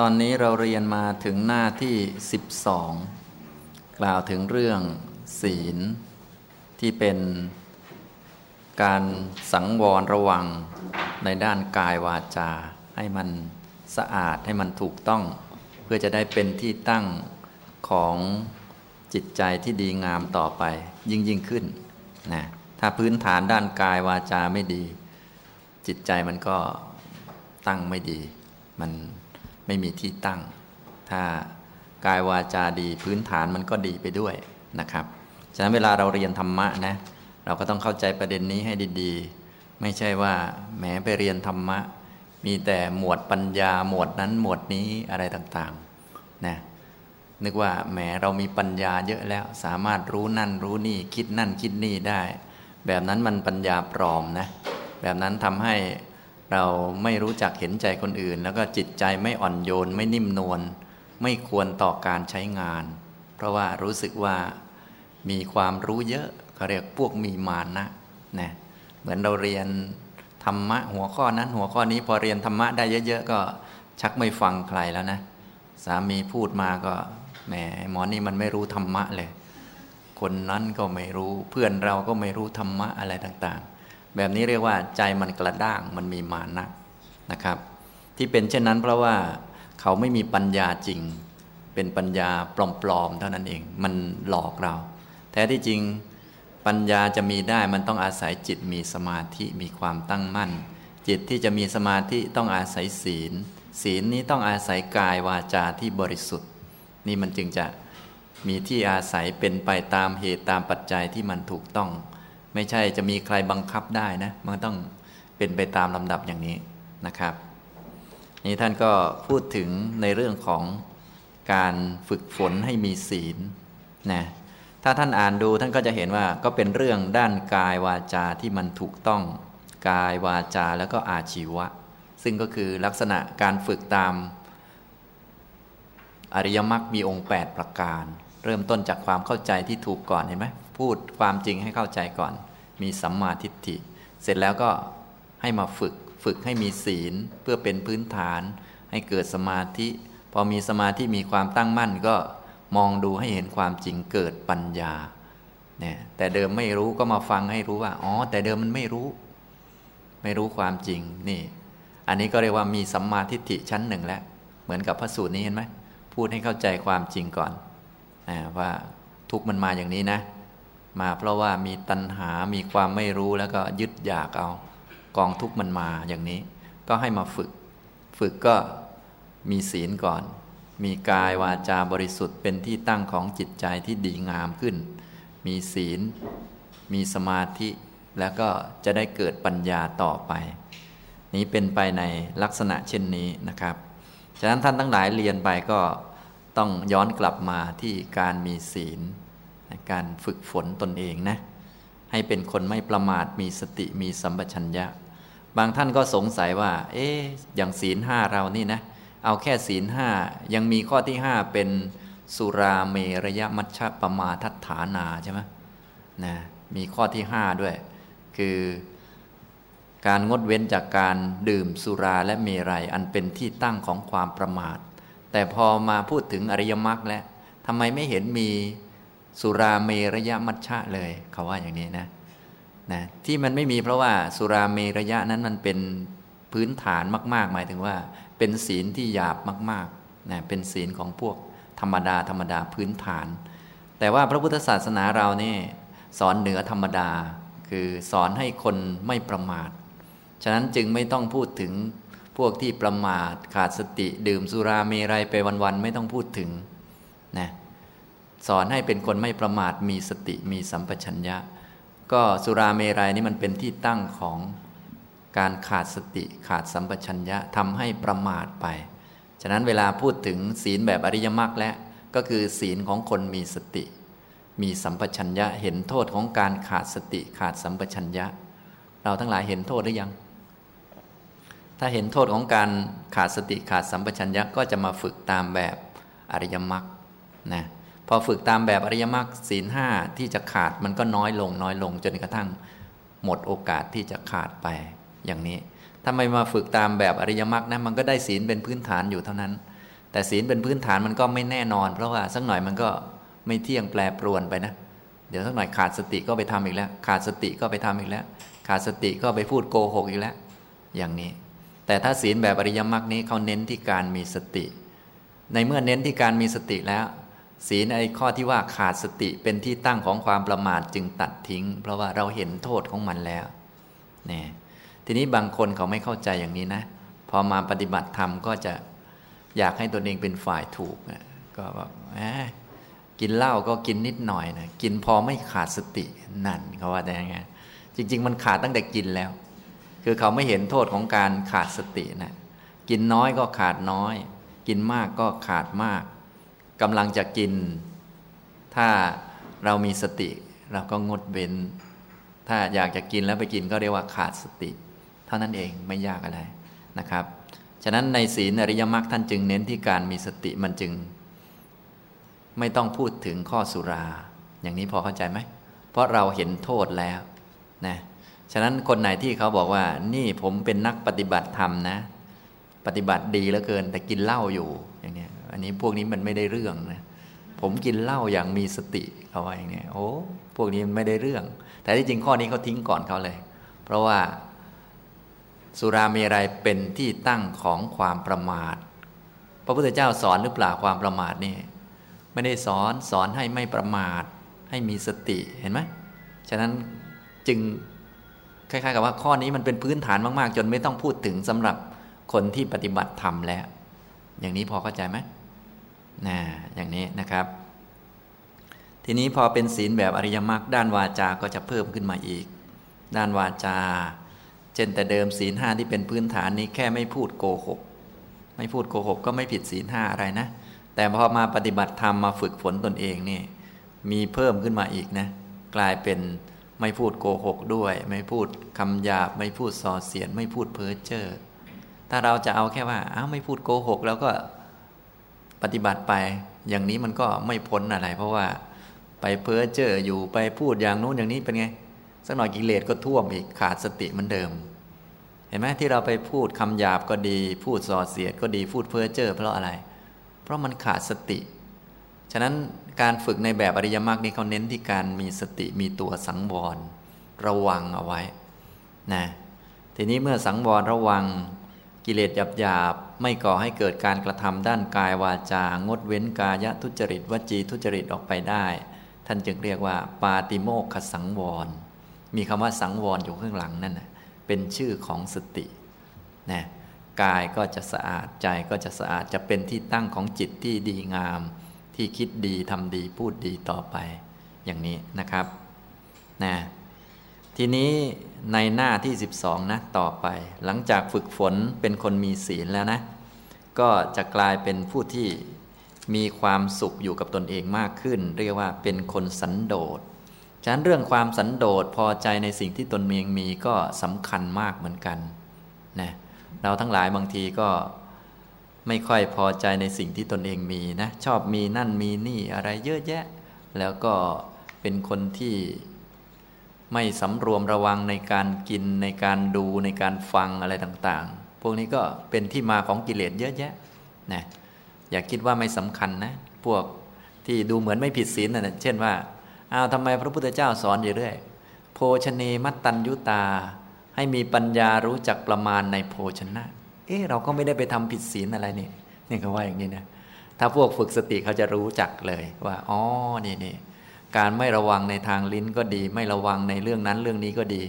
ตอนนี้เราเรียนมาถึงหน้าที่ 12 กล่าวถึงเรื่องศีล ที่เป็นการสังวรระวังในด้านกายวาจา ให้มันสะอาดให้มันถูกต้อง เพื่อจะได้เป็นที่ตั้งของจิตใจที่ดีงามต่อไป ยิ่งยิ่งขึ้นนะถ้าพื้นฐานด้านกายวาจาไม่ดี จิตใจมันก็ตั้งไม่ดี มัน ไม่มีที่ตั้ง ถ้ากายวาจาดีพื้นฐานมันก็ดีไปด้วยนะครับฉะนั้นเวลาเราเรียนธรรมะนะเราก็ต้องเข้าใจประเด็นนี้ให้ดีๆ ไม่ใช่ว่าแหมไปเรียนธรรมะ มีแต่หมวดปัญญาหมวดนั้นหมวดนี้อะไรต่างๆนะนึกว่าแหมเรามีปัญญาเยอะแล้วสามารถรู้นั่นรู้นี่คิดนั่นคิดนี่ได้ แบบนั้นมันปัญญาปลอมนะแบบนั้นทำให้ เราไม่รู้จักเห็นใจคนอื่น แล้วก็จิตใจไม่อ่อนโยน ไม่นิ่มนวลไม่ควรต่อการใช้งาน เพราะว่ารู้สึกว่ามีความรู้เยอะเขาเรียกพวกมีมานะนะเหมือนเราเรียนธรรมะหัวข้อนั้นหัวข้อนี้พอเรียนธรรมะได้เยอะ ๆ ก็ชักไม่ฟังใครแล้วนะ สามีพูดมาก็แหมหมอนี่มันไม่รู้ธรรมะเลย คนนั้นก็ไม่รู้เพื่อนเราก็ไม่รู้ธรรมะอะไรต่างๆ แบบนี้เรียกว่าใจมันกระด้างมันมีมานะนะครับ ที่เป็นเช่นนั้นเพราะว่าเขาไม่มีปัญญาจริง เป็นปัญญาปลอมๆเท่านั้นเอง มันหลอกเรา แท้ที่จริงปัญญาจะมีได้มันต้องอาศัยจิตมีสมาธิมีความตั้งมั่น จิตที่จะมีสมาธิต้องอาศัยศีล ศีลนี้ต้องอาศัยกายวาจาที่บริสุทธิ์ นี่มันจึงจะมีที่อาศัยเป็นไปตามเหตุตามปัจจัยที่มันถูกต้อง ไม่ใช่จะมีใครบังคับได้นะ มันต้องเป็นไปตามลำดับอย่างนี้นะครับ นี่ท่านก็พูดถึงในเรื่องของการฝึกฝนให้มีศีลนะถ้าท่านอ่านดูท่านก็จะเห็นว่าก็เป็นเรื่องด้านกายวาจาที่มันถูกต้อง กายวาจาแล้วก็อาชีวะ ซึ่งก็คือลักษณะการฝึกตาม อริยมรรคมีองค์ 8 ประการ เริ่มต้นจากความเข้าใจที่ถูกก่อนเห็นไหมพูดความจริงให้เข้าใจก่อน มีสัมมาทิฏฐิ เสร็จแล้วก็ให้มาฝึกฝึกให้มีศีลเพื่อเป็นพื้นฐาน ให้เกิดสมาธิ พอมีสมาธิมีความตั้งมั่นก็มองดูให้เห็นความจริงเกิดปัญญาเนี่ยแต่เดิมไม่รู้ก็มาฟังให้รู้ว่าอ๋อแต่เดิมมันไม่รู้ ไม่รู้ความจริงนี่ อันนี้ก็เรียกว่ามีสัมมาทิฏฐิชั้นหนึ่งแล้ว เหมือนกับพระสูตรนี้เห็นไหมพูดให้เข้าใจความจริงก่อนว่าทุกมันมาอย่างนี้นะ มาเพราะว่ามีตัณหา มีความไม่รู้แล้วก็ยึดอยากเอา กองทุกข์มันมาอย่างนี้ ก็ให้มาฝึก ฝึกก็มีศีลก่อน มีกายวาจาบริสุทธิ์เป็นที่ตั้งของจิตใจที่ดีงามขึ้น มีศีล มีสมาธิ แล้วก็จะได้เกิดปัญญาต่อไป นี้เป็นไปในลักษณะเช่นนี้นะครับ ฉะนั้นท่านทั้งหลายเรียนไปก็ต้องย้อนกลับมาที่การมีศีล การฝึกฝนตนเองนะ ให้เป็นคนไม่ประมาทมีสติมีสัมปชัญญะ บางท่านก็สงสัยว่า เอ๊อย่างศีลห้าเรานี่นะ เอาแค่ศีลห้ายังมีข้อที่ห้าเป็นสุราเมรยมัชฌปมาทัฏฐานาใช่ไหมนะมีข้อที่ห้าด้วย คือการงดเว้นจากการดื่มสุราและเมรัยอันเป็นที่ตั้งของความประมาท แต่พอมาพูดถึงอริยมรรคแล้วทำไมไม่เห็นมี สุราเมระยะมัชชะเลยเขาว่าอย่างนี้นะนะที่มันไม่มีเพราะว่าสุราเมระยะนั้นมันเป็นพื้นฐานมาก ๆ หมายถึงว่า เป็นศีลที่หยาบมากๆนะเป็นศีลของพวกธรรมดาธรรมดาพื้นฐาน แต่ว่าพระพุทธศาสนาเรานี่สอนเหนือธรรมดา คือสอนให้คนไม่ประมาท ฉะนั้นจึงไม่ต้องพูดถึงพวกที่ประมาทขาดสติดื่มสุราเมรัยไปวัน ๆ ไม่ต้องพูดถึงนะ สอนให้เป็นคนไม่ประมาทมีสติมีสัมปชัญญะ ก็สุราเมรัยนี่มันเป็นที่ตั้งของการขาดสติขาดสัมปชัญญะทำให้ประมาทไป ฉะนั้นเวลาพูดถึงศีลแบบอริยมรรคและก็คือศีลของคนมีสติ มีสัมปชัญญะเห็นโทษของการขาดสติขาดสัมปชัญญะ เราทั้งหลายเห็นโทษหรือยัง ถ้าเห็นโทษของการขาดสติขาดสัมปชัญญะก็จะมาฝึกตามแบบอริยมรรคนะ พอฝึกตามแบบอริยมรรคศีลห้าที่จะขาดมันก็น้อยลงน้อยลงจนกระทั่งหมดโอกาสที่จะขาดไปอย่างนี้ ถ้าไม่มาฝึกตามแบบอริยมรรคนะมันก็ได้ศีลเป็นพื้นฐานอยู่เท่านั้น แต่ศีลเป็นพื้นฐานมันก็ไม่แน่นอน เพราะว่าสักหน่อยมันก็ไม่เที่ยงแปรปรวนไปนะ เดี๋ยวสักหน่อยขาดสติก็ไปทำอีกแล้ว ขาดสติก็ไปทำอีกแล้ว ขาดสติก็ไปพูดโกหกอีกแล้ว อย่างนี้ แต่ถ้าศีลแบบอริยมรรคนี้เขาเน้นที่การมีสติ ในเมื่อเน้นที่การมีสติแล้ว ศีลไอ้ข้อที่ว่าขาดสติเป็นที่ตั้งของความประมาทจึงตัดทิ้ง เพราะว่าเราเห็นโทษของมันแล้วเนี่ยทีนี้บางคนเขาไม่เข้าใจอย่างนี้นะ พอมาปฏิบัติธรรมก็จะอยากให้ตัวเองเป็นฝ่ายถูกนะก็แบบกินเหล้าก็กินนิดหน่อยนะกินพอไม่ขาดสตินั่นเขาว่าแต่ยังไงจริง ๆ มันขาดตั้งแต่กินแล้ว คือเขาไม่เห็นโทษของการขาดสตินะกินน้อยก็ขาดน้อย กินมากก็ขาดมาก กำลังจะกิน ถ้าเรามีสติ เราก็งดเว้น ถ้าอยากจะกินแล้วไปกินก็เรียกว่าขาดสติ เท่านั้นเองไม่ยากอะไรนะครับ ฉะนั้นในศีลอริยมรรคท่านจึงเน้นที่การมีสติมันจึง ไม่ต้องพูดถึงข้อสุรา อย่างนี้พอเข้าใจไหม เพราะเราเห็นโทษแล้วนะฉะนั้นคนไหนที่เขาบอกว่านี่ผมเป็นนักปฏิบัติธรรมนะ ปฏิบัติดีเหลือเกิน แต่กินเหล้าอยู่อย่างนี้ อันนี้พวกนี้มันไม่ได้เรื่องนะผมกินเหล้าอย่างมีสติเขาว่าอย่างนี้โอ้พวกนี้ไม่ได้เรื่อง แต่ที่จริงข้อนี้เขาทิ้งก่อนเขาเลย เพราะว่าสุราเมรัยเป็นที่ตั้งของความประมาท พระพุทธเจ้าสอนหรือเปล่าความประมาทนี่ไม่ได้สอนสอนให้ไม่ประมาท ให้มีสติเห็นไหมฉะนั้นจึงคล้ายๆกับว่าข้อนี้มันเป็นพื้นฐานมาก ๆ จนไม่ต้องพูดถึงสำหรับคนที่ปฏิบัติธรรมแล้ว อย่างนี้พอเข้าใจไหม นะอย่างนี้นะครับ ทีนี้พอเป็นศีลแบบอริยมรรคด้านวาจาก็จะเพิ่มขึ้นมาอีก ด้านวาจา เช่นแต่เดิมศีลห้าที่เป็นพื้นฐานนี้แค่ไม่พูดโกหก ไม่พูดโกหกก็ไม่ผิดศีลห้าอะไรนะ แต่พอมาปฏิบัติธรรมมาฝึกฝนตนเองนี่มีเพิ่มขึ้นมาอีกนะ กลายเป็นไม่พูดโกหกด้วย ไม่พูดคำหยาบ ไม่พูดส่อเสียดไม่พูดเพ้อเจ้อถ้าเราจะเอาแค่ว่าอ้าวไม่พูดโกหก แล้วก็ ปฏิบัติไป อย่างนี้มันก็ไม่พ้นอะไร เพราะว่าไปเพ้อเจ้ออยู่ไปพูดอย่างนู้นอย่างนี้เป็นไงสักหน่อยกิเลสก็ท่วมอีกขาดสติเหมือนเดิม เห็นไหมที่เราไปพูดคำหยาบก็ดี พูดส่อเสียดก็ดีพูดเพ้อเจ้อเพราะอะไร เพราะมันขาดสติ ฉะนั้นการฝึกในแบบอริยมรรคนี้เขาเน้นที่การมีสติมีตัวสังวร ระวังเอาไว้นะทีนี้เมื่อสังวรระวังกิเลสหยาบหยาบ ไม่ก่อให้เกิดการกระทำด้านกายวาจา งดเว้นกายทุจริตวจีทุจริตออกไปได้ ท่านจึงเรียกว่าปาติโมกขสังวร มีคำว่าสังวรอยู่ข้างหลังนั่นนะเป็นชื่อของสตินะกายก็จะสะอาดใจก็จะสะอาดจะเป็นที่ตั้งของจิตที่ดีงาม ที่คิดดีทำดีพูดดีต่อไป อย่างนี้นะครับนะทีนี้ ในหน้าที่ 12 นะ ต่อไป หลังจากฝึกฝนเป็นคนมีศีลแล้วนะ ก็จะกลายเป็นผู้ที่มีความสุขอยู่กับตนเองมากขึ้น เรียกว่าเป็นคนสันโดษฉะนั้นเรื่องความสันโดษพอใจในสิ่งที่ตนเองมีก็สำคัญมากเหมือนกันนะเราทั้งหลายบางทีก็ไม่ค่อยพอใจในสิ่งที่ตนเองมีนะ ชอบมีนั่นมีนี่อะไรเยอะแยะ แล้วก็เป็นคนที่ ไม่สำรวมระวังในการกินในการดูในการฟังอะไรต่างๆ พวกนี้ก็เป็นที่มาของกิเลสเยอะแยะนะอย่าคิดว่าไม่สำคัญนะ พวกที่ดูเหมือนไม่ผิดศีลนะเช่นว่าอ้าวทำไมพระพุทธเจ้าสอนอยู่เรื่อยโภชเนมัตตัญยุตา ให้มีปัญญารู้จักประมาณในโภชนะ เอ๊ะเราก็ไม่ได้ไปทำผิดศีลอะไรนี่นี่เขาว่าอย่างนี้นะถ้าพวกฝึกสติเขาจะรู้จักเลยว่าอ๋อนี่นี่ การไม่ระวังในทางลิ้นก็ดี ไม่ระวังในเรื่องนั้นเรื่องนี้ก็ดี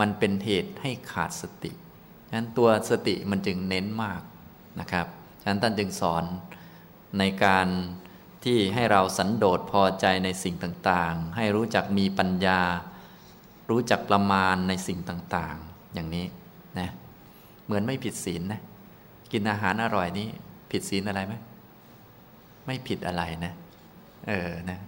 มันเป็นเหตุให้ขาดสติฉะนั้นตัวสติมันจึงเน้นมากนะครับฉะนั้นท่านจึงสอนในการที่ให้เราสันโดษพอใจในสิ่งต่างๆ ให้รู้จักมีปัญญา รู้จักประมาณในสิ่งต่างๆ อย่างนี้นะเหมือนไม่ผิดศีลนะกินอาหารอร่อยนี้ ผิดศีลอะไรไหมไม่ผิดอะไรนะ เออนะ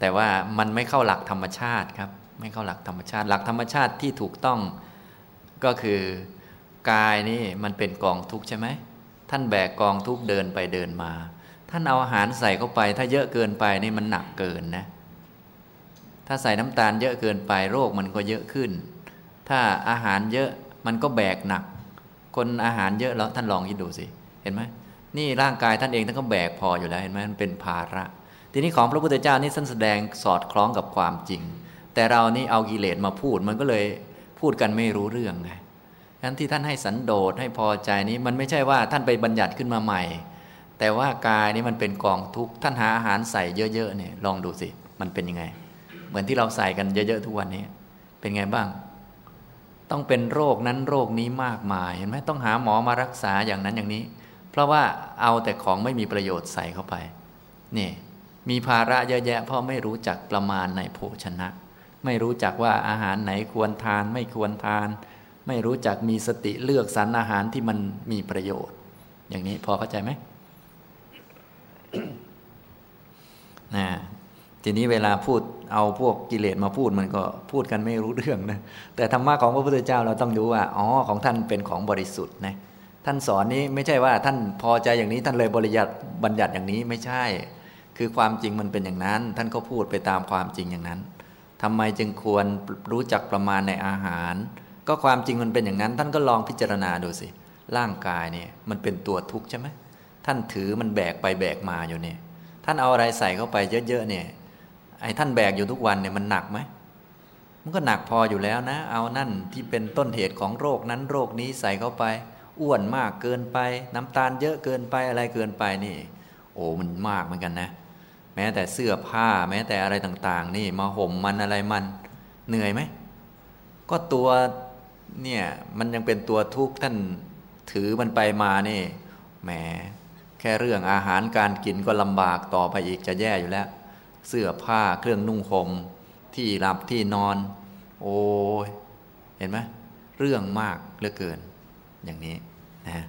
แต่ว่ามันไม่เข้าหลักธรรมชาติครับ ไม่เข้าหลักธรรมชาติ หลักธรรมชาติที่ถูกต้องก็คือกายนี่มันเป็นกองทุกข์ใช่ไหมท่านแบกกองทุกเดินไปเดินมา ท่านเอาอาหารใส่เข้าไป ถ้าเยอะเกินไปนี่มันหนักเกินนะถ้าใส่น้ำตาลเยอะเกินไปโรคมันก็เยอะขึ้น ถ้าอาหารเยอะมันก็แบกหนัก คนอาหารเยอะแล้วท่านลองคิดดูสิ เห็นไหมนี่ร่างกายท่านเองท่านก็แบกพออยู่แล้วเห็นไหมมันเป็นภาระ ทีนี้ของพระพุทธเจ้านี่ท่านแสดงสอดคล้องกับความจริง แต่เรานี่เอากิเลสมาพูดมันก็เลยพูดกันไม่รู้เรื่องไงนั้นที่ท่านให้สันโดษให้พอใจนี้มันไม่ใช่ว่าท่านไปบัญญัติขึ้นมาใหม่ แต่ว่ากายนี้มันเป็นกองทุกข์ท่านหาอาหารใส่เยอะๆเนี่ยลองดูสิมันเป็นยังไง เหมือนที่เราใส่กันเยอะๆทุกวันนี้ เป็นไงบ้าง ต้องเป็นโรคนั้นโรคนี้มากมายเห็นไหมต้องหาหมอมารักษาอย่างนั้นอย่างนี้ เพราะว่าเอาแต่ของไม่มีประโยชน์ใส่เข้าไปนี่ มีภาระเยอะแยะเพราะไม่รู้จักประมาณในโภชนะ ไม่รู้จักว่าอาหารไหนควรทานไม่ควรทาน ไม่รู้จักมีสติเลือกสรรอาหารที่มันมีประโยชน์ อย่างนี้พอเข้าใจไหมนะทีนี้เวลาพูดเอาพวกกิเลสมาพูดมันก็พูดกันไม่รู้เรื่องนะแต่ธรรมะของพระพุทธเจ้าเราต้องรู้ว่าอ๋อของท่านเป็นของบริสุทธิ์นะท่านสอนนี้ไม่ใช่ว่าท่านพอใจอย่างนี้ท่านเลยบริยัติบัญญัติอย่างนี้ไม่ใช่ คือความจริงมันเป็นอย่างนั้น ท่านก็พูดไปตามความจริงอย่างนั้นทำไมจึงควรรู้จักประมาณในอาหาร ก็ความจริงมันเป็นอย่างนั้น ท่านก็ลองพิจารณาดูสิ ร่างกายเนี่ยมันเป็นตัวทุกข์ใช่ไหมท่านถือมันแบกไปแบกมาอยู่เนี่ย ท่านเอาอะไรใส่เข้าไปเยอะๆเนี่ย ไอ้ท่านแบกอยู่ทุกวันเนี่ยมันหนักไหมมันก็หนักพออยู่แล้วนะ เอานั่นที่เป็นต้นเหตุของโรคนั้นโรคนี้ใส่เข้าไป อ้วนมากเกินไป น้ำตาลเยอะเกินไปอะไรเกินไปนี่ โอ้มันมากเหมือนกันนะ แม้แต่เสื้อผ้าแม้แต่อะไรต่าง ๆ นี่มาห่มมันอะไรมันเหนื่อยไหม ก็ตัวเนี่ยมันยังเป็นตัวทุกข์ท่านถือมันไปมานี่แหมแค่เรื่องอาหารการกินก็ลำบากต่อไปอีกจะแย่อยู่แล้ว เสื้อผ้าเครื่องนุ่งห่มที่หลับที่นอน โอ้ยเห็นไหมเรื่องมากเหลือเกิน อย่างนี้นะ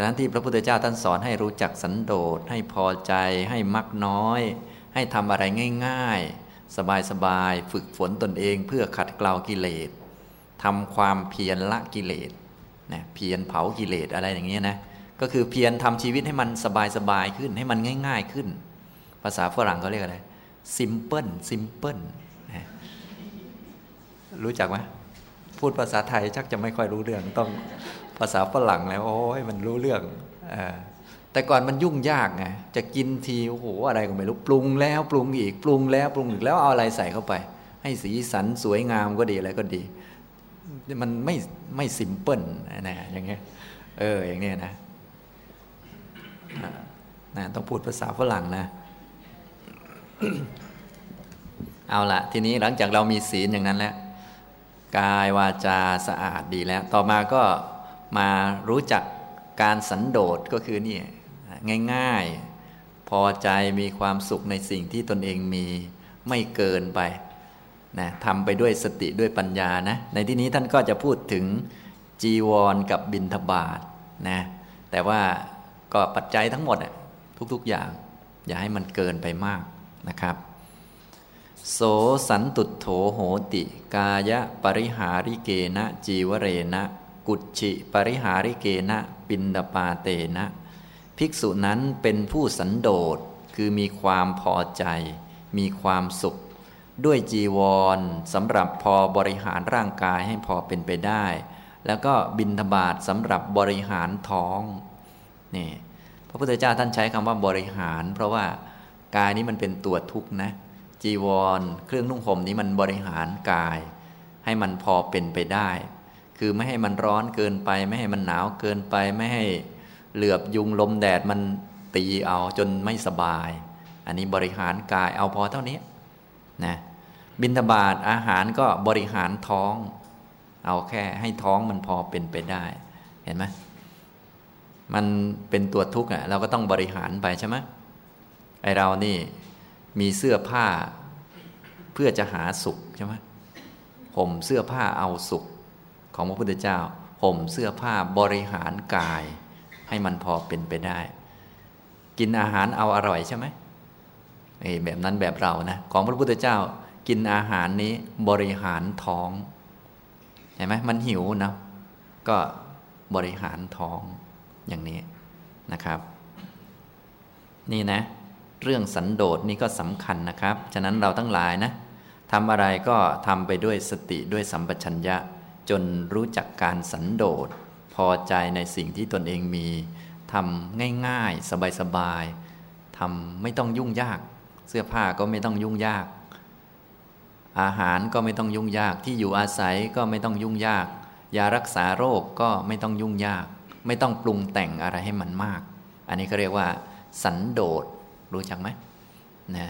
ฉะนั้นที่พระพุทธเจ้าท่านสอนให้รู้จักสันโดษให้พอใจ ให้มักน้อย ให้ทำอะไรง่าย ๆ สบายๆฝึกฝนตนเองเพื่อขัดเกลากิเลสทำความเพียรละกิเลสนะเพียรเผากิเลสอะไรอย่างนี้นะก็คือเพียรทำชีวิตให้มันสบายๆขึ้นให้มันง่าย ๆขึ้น ภาษาฝรั่งเขาเรียกอะไร simple simple รู้จักไหมพูดภาษาไทยชักจะไม่ค่อยรู้เรื่องต้อง ภาษาฝรั่งแล้วโอ้ยมันรู้เรื่องอแต่ก่อนมันยุ่งยากไงจะกินทีโอ้โหอะไรก็ไม่รู้ปรุงแล้วปรุงอีกปรุงแล้วปรุงอีกแล้วเอาอะไรใส่เข้าไป ให้สีสันสวยงามก็ดีอะไรก็ดี มันไม่ไม่สิมเปิลนะอย่างเงี้ยเอออย่างเนี้ยนะนะต้องพูดภาษาฝรั่งนะ เอาละทีนี้หลังจากเรามีศีลอย่างนั้นแล้ว กายวาจาสะอาดดีแล้ว ต่อมาก็ มารู้จักการสันโดษก็คือนี่ง่ายๆ พอใจมีความสุขในสิ่งที่ตนเองมีไม่เกินไปนะทำไปด้วยสติด้วยปัญญานะ ในที่นี้ท่านก็จะพูดถึงจีวรกับบินทบาทนะแต่ว่าก็ปัจจัยทั้งหมดทุกๆอย่าง อย่าให้มันเกินไปมากนะครับ โสสันตุโถโหติ กายะปริหาริเกนะจีวเรนะ กุชิปริหาริเกนะปินดาปาเตนะ ภิกษุนั้นเป็นผู้สันโดษคือมีความพอใจ มีความสุข ด้วยจีวรสำหรับพอบริหารร่างกายให้พอเป็นไปได้ แล้วก็บินทบาทสำหรับบริหารท้องนี่พระพุทธเจ้าท่านใช้คำว่าบริหาร เพราะว่ากายนี้มันเป็นตัวทุกข์นะจีวร เครื่องนุ่งห่มนี้มันบริหารกาย ให้มันพอเป็นไปได้ คือไม่ให้มันร้อนเกินไป ไม่ให้มันหนาวเกินไป ไม่ให้เหลือบยุงลมแดดมันตีเอาจนไม่สบาย อันนี้บริหารกายเอาพอเท่านี้นะบินทบาทอาหารก็บริหารท้อง เอาแค่ให้ท้องมันพอเป็นไปได้ เห็นไหมมันเป็นตัวทุกข์อะเราก็ต้องบริหารไปใช่ไหมไอเรานี่มีเสื้อผ้าเพื่อจะหาสุขใช่ไหมห่มเสื้อผ้าเอาสุข ของพระพุทธเจ้าห่มเสื้อผ้าบริหารกาย ให้มันพอเป็นไปได้ กินอาหารเอาอร่อยใช่ไหมไอ้แบบนั้นแบบเรานะของพระพุทธเจ้ากินอาหารนี้บริหารท้องเห็นไหมมันหิวนะก็บริหารท้องอย่างนี้นะครับ นี่นะ เรื่องสันโดษนี่ก็สำคัญนะครับ ฉะนั้นเราทั้งหลายนะทำอะไรก็ทำไปด้วยสติด้วยสัมปชัญญะ จนรู้จักการสันโดษ พอใจในสิ่งที่ตนเองมีทำง่ายๆ สบายๆทำไม่ต้องยุ่งยาก เสื้อผ้าก็ไม่ต้องยุ่งยาก อาหารก็ไม่ต้องยุ่งยากที่อยู่อาศัยก็ไม่ต้องยุ่งยาก ยารักษาโรคก็ไม่ต้องยุ่งยาก ไม่ต้องปรุงแต่งอะไรให้มันมาก อันนี้เขาเรียกว่า สันโดษรู้จักไหมนะ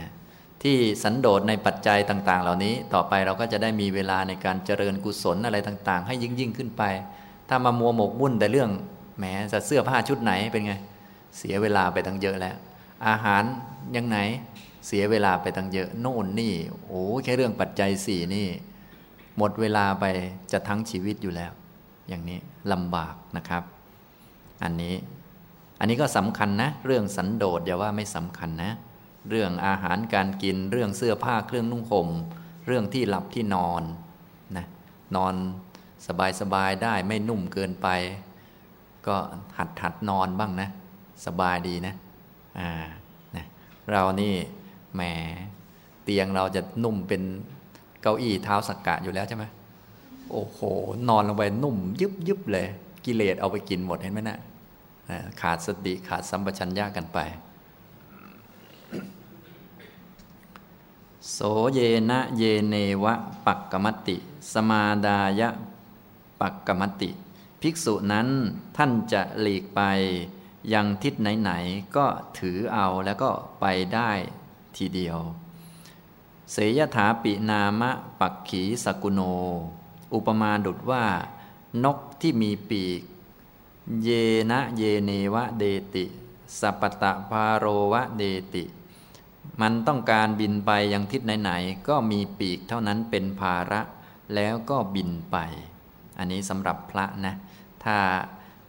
ที่สันโดษในปัจจัยต่าง ๆ เหล่านี้ ต่อไปเราก็จะได้มีเวลาในการเจริญกุศลอะไรต่างๆ ให้ยิ่งยิ่งขึ้นไป ถ้ามามัวหมกมุ่นแต่เรื่องแหมจะเสื้อผ้าชุดไหนเป็นไง เสียเวลาไปตั้งเยอะแล้ว อาหารยังไหนเสียเวลาไปตั้งเยอะโน่นนี่ โอ้แค่เรื่องปัจจัยสี่นี่ หมดเวลาไปจะทั้งชีวิตอยู่แล้ว อย่างนี้ลำบากนะครับ อันนี้ อันนี้ก็สำคัญนะ เรื่องสันโดษอย่าว่าไม่สำคัญนะ เรื่องอาหารการกิน เรื่องเสื้อผ้าเครื่องนุ่งห่ม เรื่องที่หลับที่นอนนะนอนสบายๆได้ไม่นุ่มเกินไป ก็หัดหัดนอนบ้างนะ สบายดีนะอ่านะเรานี่แหมเตียงเราจะนุ่มเป็นเก้าอี้เท้าสักกะอยู่แล้วใช่ไหมโอ้โห นอนลงไปนุ่มยึบยึบเลย กิเลสเอาไปกินหมดเห็นไหมนะขาดสติขาดสัมปชัญญะกันไป โสเยนะเยเนวะปักกมติ สมาดายะปักกมติ ภิกษุนั้นท่านจะหลีกไป ยังทิศไหนๆก็ถือเอาแล้วก็ไปได้ทีเดียว เสยถาปินามะปักขีสกุโน อุปมาดุดว่า นกที่มีปีก เยนะเยเนวะเดติ สัปตะพาโรวะเดติ มันต้องการบินไปยังทิศไหนๆก็มีปีกเท่านั้นเป็นภาระแล้วก็บินไป อันนี้สำหรับพระนะ ถ้า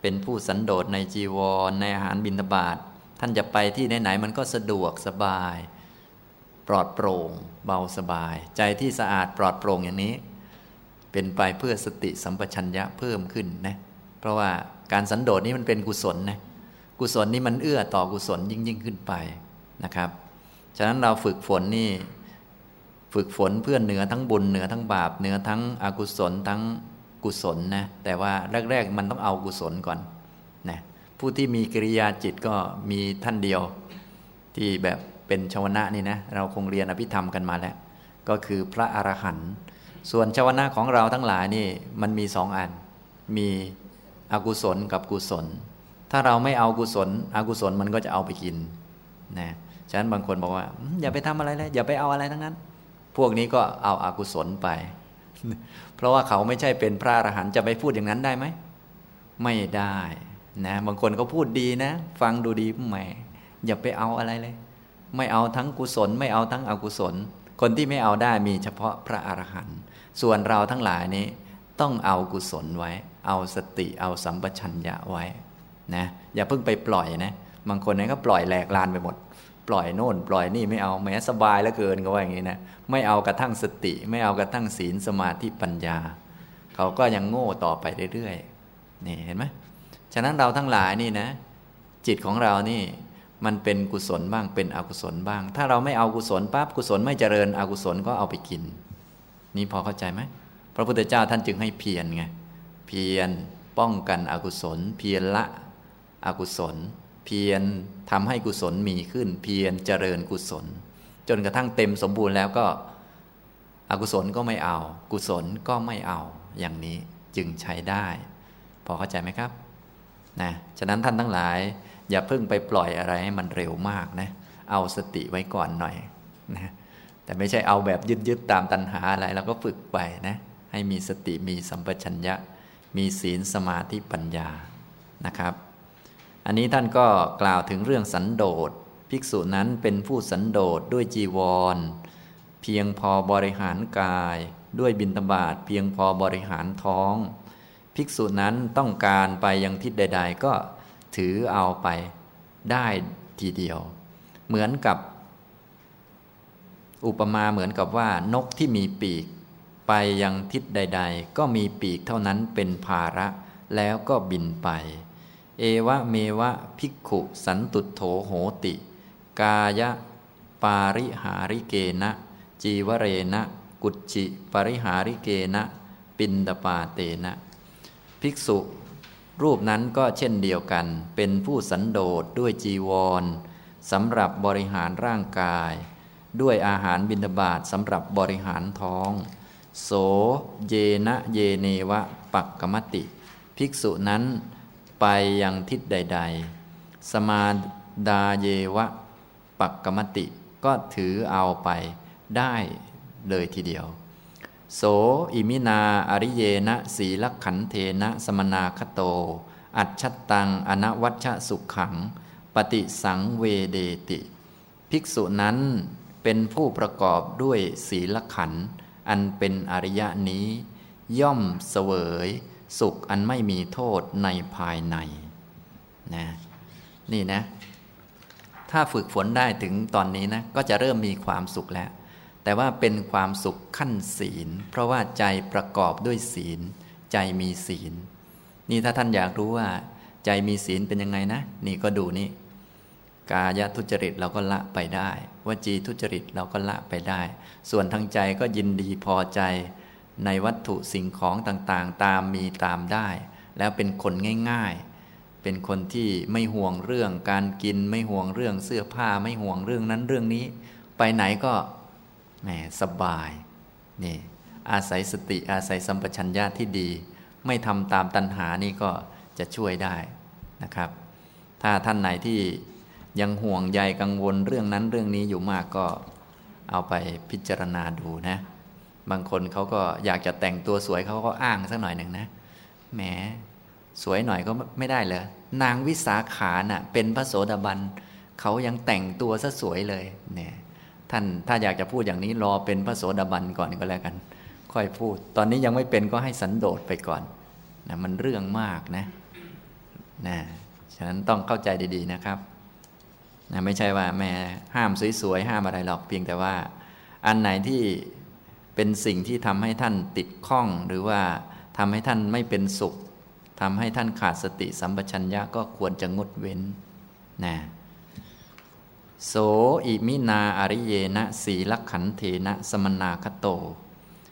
เป็นผู้สันโดษในจีวร ในอาหารบิณฑบาตท่านจะไปที่ไหนๆมันก็สะดวกสบาย ปลอดโปร่ง เบาสบาย ใจที่สะอาดปลอดโปร่งอย่างนี้ เป็นไปเพื่อสติสัมปชัญญะเพิ่มขึ้นนะเพราะว่าการสันโดษนี้มันเป็นกุศลนะกุศลนี้มันเอื้อต่อกุศลยิ่งยิ่งขึ้นไปนะครับ ฉะนั้นเราฝึกฝนนี่ฝึกฝนเพื่อเหนือทั้งบุญเหนือทั้งบาปเหนือทั้งอกุศลทั้งกุศลนะแต่ว่าแรก ๆ มันต้องเอากุศลก่อนนะผู้ที่มีกิริยาจิตก็มีท่านเดียว ที่แบบเป็นชาวนะนี่นะเราคงเรียนอภิธรรมกันมาแล้ว ก็คือพระอรหันต์ส่วนชาวนะของเราทั้งหลายนี่มันมีสองอัน มีอกุศลกับกุศล ถ้าเราไม่เอากุศล อกุศลมันก็จะเอาไปกินนะ ฉะนั้นบางคนบอกว่า อย่าไปทำอะไรเลยอย่าไปเอาอะไรทั้งนั้น พวกนี้ก็เอาอากุศลไป เพราะว่าเขาไม่ใช่เป็นพระอรหันต์จะไปพูดอย่างนั้นได้ไหม ไม่ได้นะบางคนเขาพูดดีนะ ฟังดูดีแหมอย่าไปเอาอะไรเลย ไม่เอาทั้งกุศล ไม่เอาทั้งอกุศล คนที่ไม่เอาได้มีเฉพาะพระอรหันต์ส่วนเราทั้งหลายนี้ต้องเอากุศลไว้ เอาสติเอาสัมปชัญญะไว้นะอย่าเพิ่งไปปล่อยนะบางคนนี่ก็ปล่อยแหลกลานไปหมด ปล่อยโน่น ปล่อยนี่ไม่เอาแม้สบายเหลือเกินก็ว่าอย่างนี้นะไม่เอากระทั่งสติ ไม่เอากระทั่งศีลสมาธิปัญญา เขาก็ยังโง่ต่อไปเรื่อยๆนี่เห็นไหมฉะนั้นเราทั้งหลายนี่นะ จิตของเรานี่มันเป็นกุศลบ้างเป็นอกุศลบ้าง ถ้าเราไม่เอากุศลปั๊บกุศลไม่เจริญอกุศลก็เอาไปกิน นี่พอเข้าใจไหมพระพุทธเจ้าท่านจึงให้เพียรไงเพียรป้องกันอกุศล เพียรละอกุศล พียรทำให้กุศลมีขึ้น เพียรเจริญกุศล จนกระทั่งเต็มสมบูรณ์แล้วก็ อกุศลก็ไม่เอา กุศลก็ไม่เอา อย่างนี้จึงใช้ได้ พอเข้าใจไหมครับนะฉะนั้นท่านทั้งหลาย อย่าเพิ่งไปปล่อยอะไรให้มันเร็วมากนะ เอาสติไว้ก่อนหน่อยนะแต่ไม่ใช่เอาแบบยึดยึดตามตัณหาอะไรเราก็ฝึกไปนะ ให้มีสติมีสัมปชัญญะ มีศีลสมาธิปัญญานะครับ อันนี้ท่านก็กล่าวถึงเรื่องสันโดษภิกษุนั้นเป็นผู้สันโดษด้วยจีวร เพียงพอบริหารกาย ด้วยบินตบาทเพียงพอบริหารท้อง ภิกษุนั้นต้องการไปยังทิศใด ๆ ก็ถือเอาไปได้ทีเดียว เหมือนกับ อุปมาเหมือนกับว่านกที่มีปีก ไปยังทิศใด ๆ ก็มีปีกเท่านั้นเป็นภาระแล้วก็บินไป เอวะเมวะภิกขุ สันตุโถโหติ กายปาริหาริเกนะ จีวเรนะ กุจิปริหาริเกนะ ปินดปาเตนะ ภิกษุ รูปนั้นก็เช่นเดียวกัน เป็นผู้สันโดษด้วยจีวรสำหรับบริหารร่างกาย ด้วยอาหารบิณฑบาตสำหรับบริหารท้อง โสเยนะเยเนวะ ปักกมติ ภิกษุนั้น ไปยังทิศใด ๆ สมาดาเยวะปักกมติ ก็ถือเอาไปได้เลยทีเดียว โสอิมินาอริเยนะสีลขันเทนะสมนาคโต อัจฉตังอนวัชสุขขัง ปฏิสังเวเดติ ภิกษุนั้นเป็นผู้ประกอบด้วยศีลขัน อันเป็นอริยะนี้ ย่อมเสวย สุขอันไม่มีโทษในภายในนะนี่นะ ถ้าฝึกฝนได้ถึงตอนนี้นะก็จะเริ่มมีความสุขแล้ว แต่ว่าเป็นความสุขขั้นศีล เพราะว่าใจประกอบด้วยศีล ใจมีศีล นี่ถ้าท่านอยากรู้ว่า ใจมีศีลเป็นยังไงนะ นี่ก็ดูนี่กายทุจริตเราก็ละไปได้ วจีทุจริตเราก็ละไปได้ ส่วนทางใจก็ยินดีพอใจ ในวัตถุสิ่งของต่างๆ ตามมีตามได้ แล้วเป็นคนง่ายๆ เป็นคนที่ไม่ห่วงเรื่องการกินไม่ห่วงเรื่องเสื้อผ้าไม่ห่วงเรื่องนั้นเรื่องนี้ ไปไหนก็แหมสบายนี่อาศัยสติอาศัยสัมปชัญญะที่ดี ไม่ทำตามตัณหานี่ก็จะช่วยได้นะครับ ถ้าท่านไหนที่ยังห่วงใยกังวลเรื่องนั้นเรื่องนี้อยู่มากก็เอาไปพิจารณาดูนะ บางคนเขาก็อยากจะแต่งตัวสวยเขาก็อ้างสักหน่อยหนึ่งนะแหมสวยหน่อยก็ไม่ได้เลยนางวิสาขาน่ะ เป็นพระโสดาบันเขายังแต่งตัวซะสวยเลยเนี่ยท่านถ้าอยากจะพูดอย่างนี้รอเป็นพระโสดาบันก่อนก็แล้วกัน ค่อยพูด ตอนนี้ยังไม่เป็นก็ให้สันโดษไปก่อนนะมันเรื่องมากนะนะฉะนั้นต้องเข้าใจดีๆนะครับนะไม่ใช่ว่าแม่ห้ามสวยๆห้ามอะไรหรอกเพียงแต่ว่า อันไหนที่ เป็นสิ่งที่ทำให้ท่านติดข้อง หรือว่าทำให้ท่านไม่เป็นสุขทำให้ท่านขาดสติสัมปชัญญะก็ควรจะงดเว้นนะโสอิมินาอริเยนะสีลขันเทนะสมนาคโต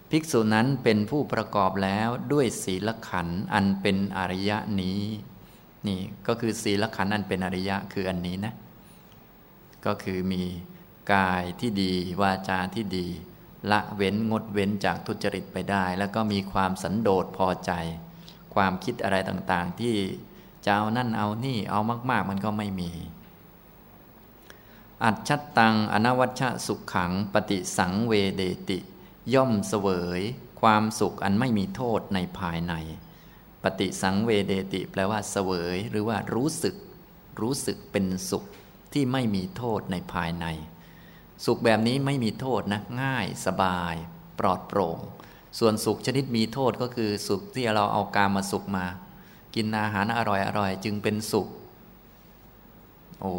ภิกษุนั้นเป็นผู้ประกอบแล้วด้วยศีลขันอันเป็นอริยะนี้ นี่ก็คือศีลขันอันเป็นอริยะคืออันนี้นะ ก็คือมีกายที่ดี วาจาที่ดี ละเว้นงดเว้นจากทุจริตไปได้ แล้วก็มีความสันโดษพอใจ ความคิดอะไรต่างๆ ที่จะเอานั่นเอานี่เอามาก ๆ มันก็ไม่มี อัจชัตตังอนวัชสุขขังปฏิสังเวเดติ ย่อมเสวย ความสุขอันไม่มีโทษในภายใน ปฏิสังเวเดติ แปลว่าเสวย หรือว่ารู้สึก รู้สึกเป็นสุขที่ไม่มีโทษในภายใน สุขแบบนี้ไม่มีโทษนะ ง่ายสบาย ปลอดโปร่ง ส่วนสุขชนิดมีโทษก็คือสุขที่เราเอากามาสุขมา กินอาหารอร่อยอร่อยจึงเป็นสุข โอ้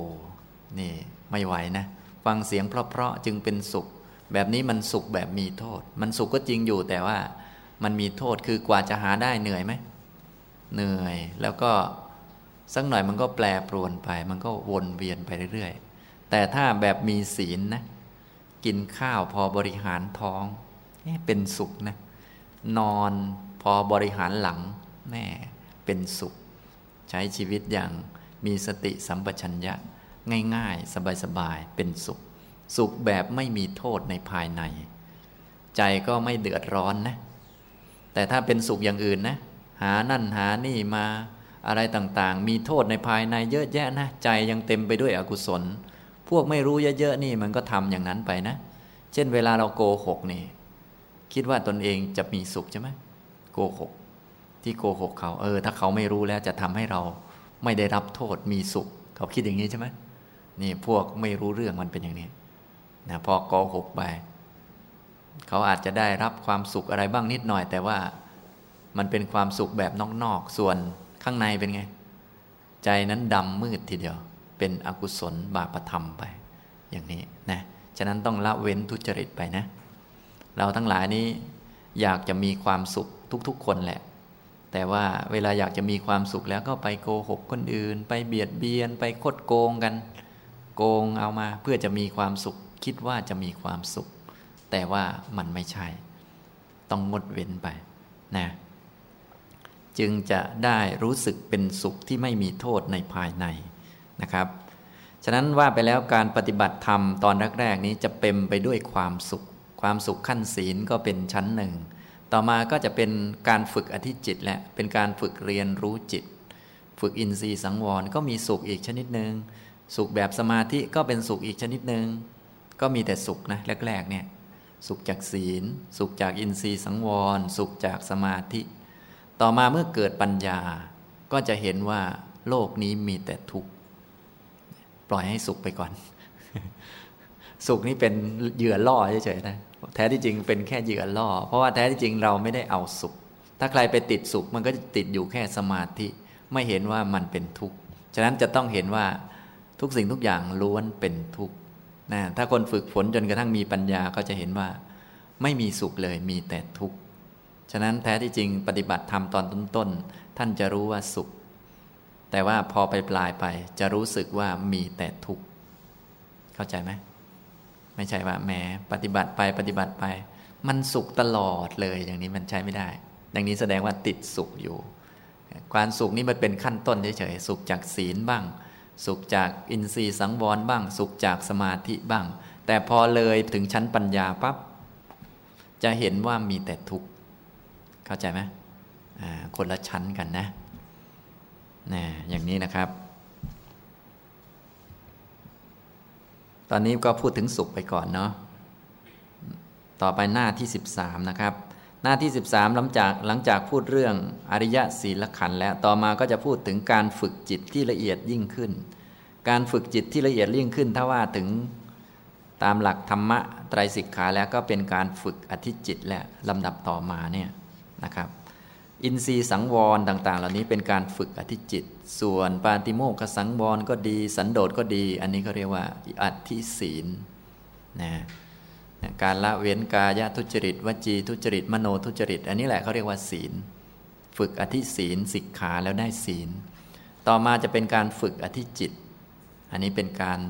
นี่ไม่ไหวนะ ฟังเสียงเพราะๆจึงเป็นสุข แบบนี้มันสุขแบบมีโทษ มันสุขก็จริงอยู่แต่ว่ามันมีโทษคือกว่าจะหาได้เหนื่อยไหมเหนื่อยแล้วก็สักหน่อยมันก็แปรปรวนไป มันก็วนเวียนไปเรื่อยๆ แต่ถ้าแบบมีศีลนะ กินข้าวพอบริหารท้องเป็นสุขนะ นอนพอบริหารหลังแม่เป็นสุข ใช้ชีวิตอย่างมีสติสัมปชัญญะ ง่ายๆ สบายๆ เป็นสุข สุขแบบไม่มีโทษในภายใน ใจก็ไม่เดือดร้อนนะ แต่ถ้าเป็นสุขอย่างอื่นนะ หานั่นหานี่มาอะไรต่างๆ มีโทษในภายในเยอะแยะนะ ใจยังเต็มไปด้วยอกุศล พวกไม่รู้เยอะๆนี่มันก็ทำอย่างนั้นไปนะ เช่นเวลาเราโกหกนี่ คิดว่าตนเองจะมีสุขใช่ไหมโกหก ที่โกหกเขา เออ ถ้าเขาไม่รู้แล้วจะทำให้เราไม่ได้รับโทษมีสุข เขาคิดอย่างนี้ใช่ไหมนี่พวกไม่รู้เรื่องมันเป็นอย่างนี้นะพอโกหกไป เขาอาจจะได้รับความสุขอะไรบ้างนิดหน่อย แต่ว่ามันเป็นความสุขแบบนอกๆส่วนข้างในเป็นไง ใจนั้นดำมืดทีเดียว เป็นอกุศลบาปธรรมไป อย่างนี้นะฉะนั้นต้องละเว้นทุจริตไปนะ เราทั้งหลายนี้อยากจะมีความสุขทุกๆ คนแหละ แต่ว่าเวลาอยากจะมีความสุขแล้วก็ไปโกหกคนอื่น ไปเบียดเบียน ไปคดโกงกัน โกงเอามาเพื่อจะมีความสุข คิดว่าจะมีความสุข แต่ว่ามันไม่ใช่ ต้องงดเว้นไปนะจึงจะได้รู้สึกเป็นสุขที่ไม่มีโทษในภายใน นะครับ ฉะนั้นว่าไปแล้วการปฏิบัติธรรมตอนแรกๆนี้จะเป็นไปด้วยความสุข ความสุขขั้นศีลก็เป็นชั้นหนึ่ง ต่อมาก็จะเป็นการฝึกอธิจิตและเป็นการฝึกเรียนรู้จิต ฝึกอินทรีย์สังวรก็มีสุขอีกชนิดหนึ่งสุขแบบสมาธิก็เป็นสุขอีกชนิดหนึ่งก็มีแต่สุขนะแรกๆเนี่ยสุขจากศีล สุขจากอินทรีย์สังวร สุขจากสมาธิ ต่อมาเมื่อเกิดปัญญา ก็จะเห็นว่าโลกนี้มีแต่ทุกข์ ปล่อยให้สุขไปก่อน สุขนี้เป็นเหยื่อล่อเฉยๆนะแท้ที่จริงเป็นแค่เหยื่อล่อ เพราะว่าแท้ที่จริงเราไม่ได้เอาสุข ถ้าใครไปติดสุขมันก็จะติดอยู่แค่สมาธิไม่เห็นว่ามันเป็นทุกข์ฉะนั้นจะต้องเห็นว่าทุกสิ่งทุกอย่างล้วนเป็นทุกข์นะถ้าคนฝึกฝนจนกระทั่งมีปัญญาก็จะเห็นว่า ไม่มีสุขเลยมีแต่ทุกข์ฉะนั้นแท้ที่จริงปฏิบัติธรรมตอนต้นๆท่านจะรู้ว่าสุข แต่ว่าพอไปปลายไปจะรู้สึกว่ามีแต่ทุกข์เข้าใจไหมไม่ใช่ว่าแหมปฏิบัติไปปฏิบัติไป มันสุขตลอดเลยอย่างนี้มันใช้ไม่ได้อย่างนี้แสดงว่าติดสุขอยู่ความสุขนี้มันเป็นขั้นต้นเฉยๆสุขจากศีลบ้าง สุขจากอินทรีย์สังวรบ้าง สุขจากสมาธิบ้าง แต่พอเลยถึงชั้นปัญญาปับ๊บจะเห็นว่ามีแต่ทุกข์เข้าใจไหมคนละชั้นกันนะ นะอย่างนี้นะครับ ตอนนี้ก็พูดถึงสุขไปก่อนเนาะต่อไปหน้าที่ 13 นะครับ หน้าที่ 13 หลังจากหลังจากพูดเรื่องอริยศีลขันแล้วต่อมาก็จะพูดถึงการฝึกจิตที่ละเอียดยิ่งขึ้น การฝึกจิตที่ละเอียดยิ่งขึ้น ถ้าว่าถึงตามหลักธรรมะไตรสิกขาแล้วก็เป็นการฝึกอธิจิตและลำดับต่อมาเนี่ยนะครับ อินทรีย์สังวรต่างๆ เหล่านี้เป็นการฝึกอธิจิต ส่วนปาติโมกสังวรก็ดี สันโดษก็ดี อันนี้ก็เรียกว่าอธิศีลนะการละเว้นกายทุจริตวจีทุจริต มโนทุจริต อันนี้แหละเขาเรียกว่าศีล ฝึกอธิศีลสิกขาแล้วได้ศีล ต่อมาจะเป็นการฝึกอธิจิต อันนี้เป็นการ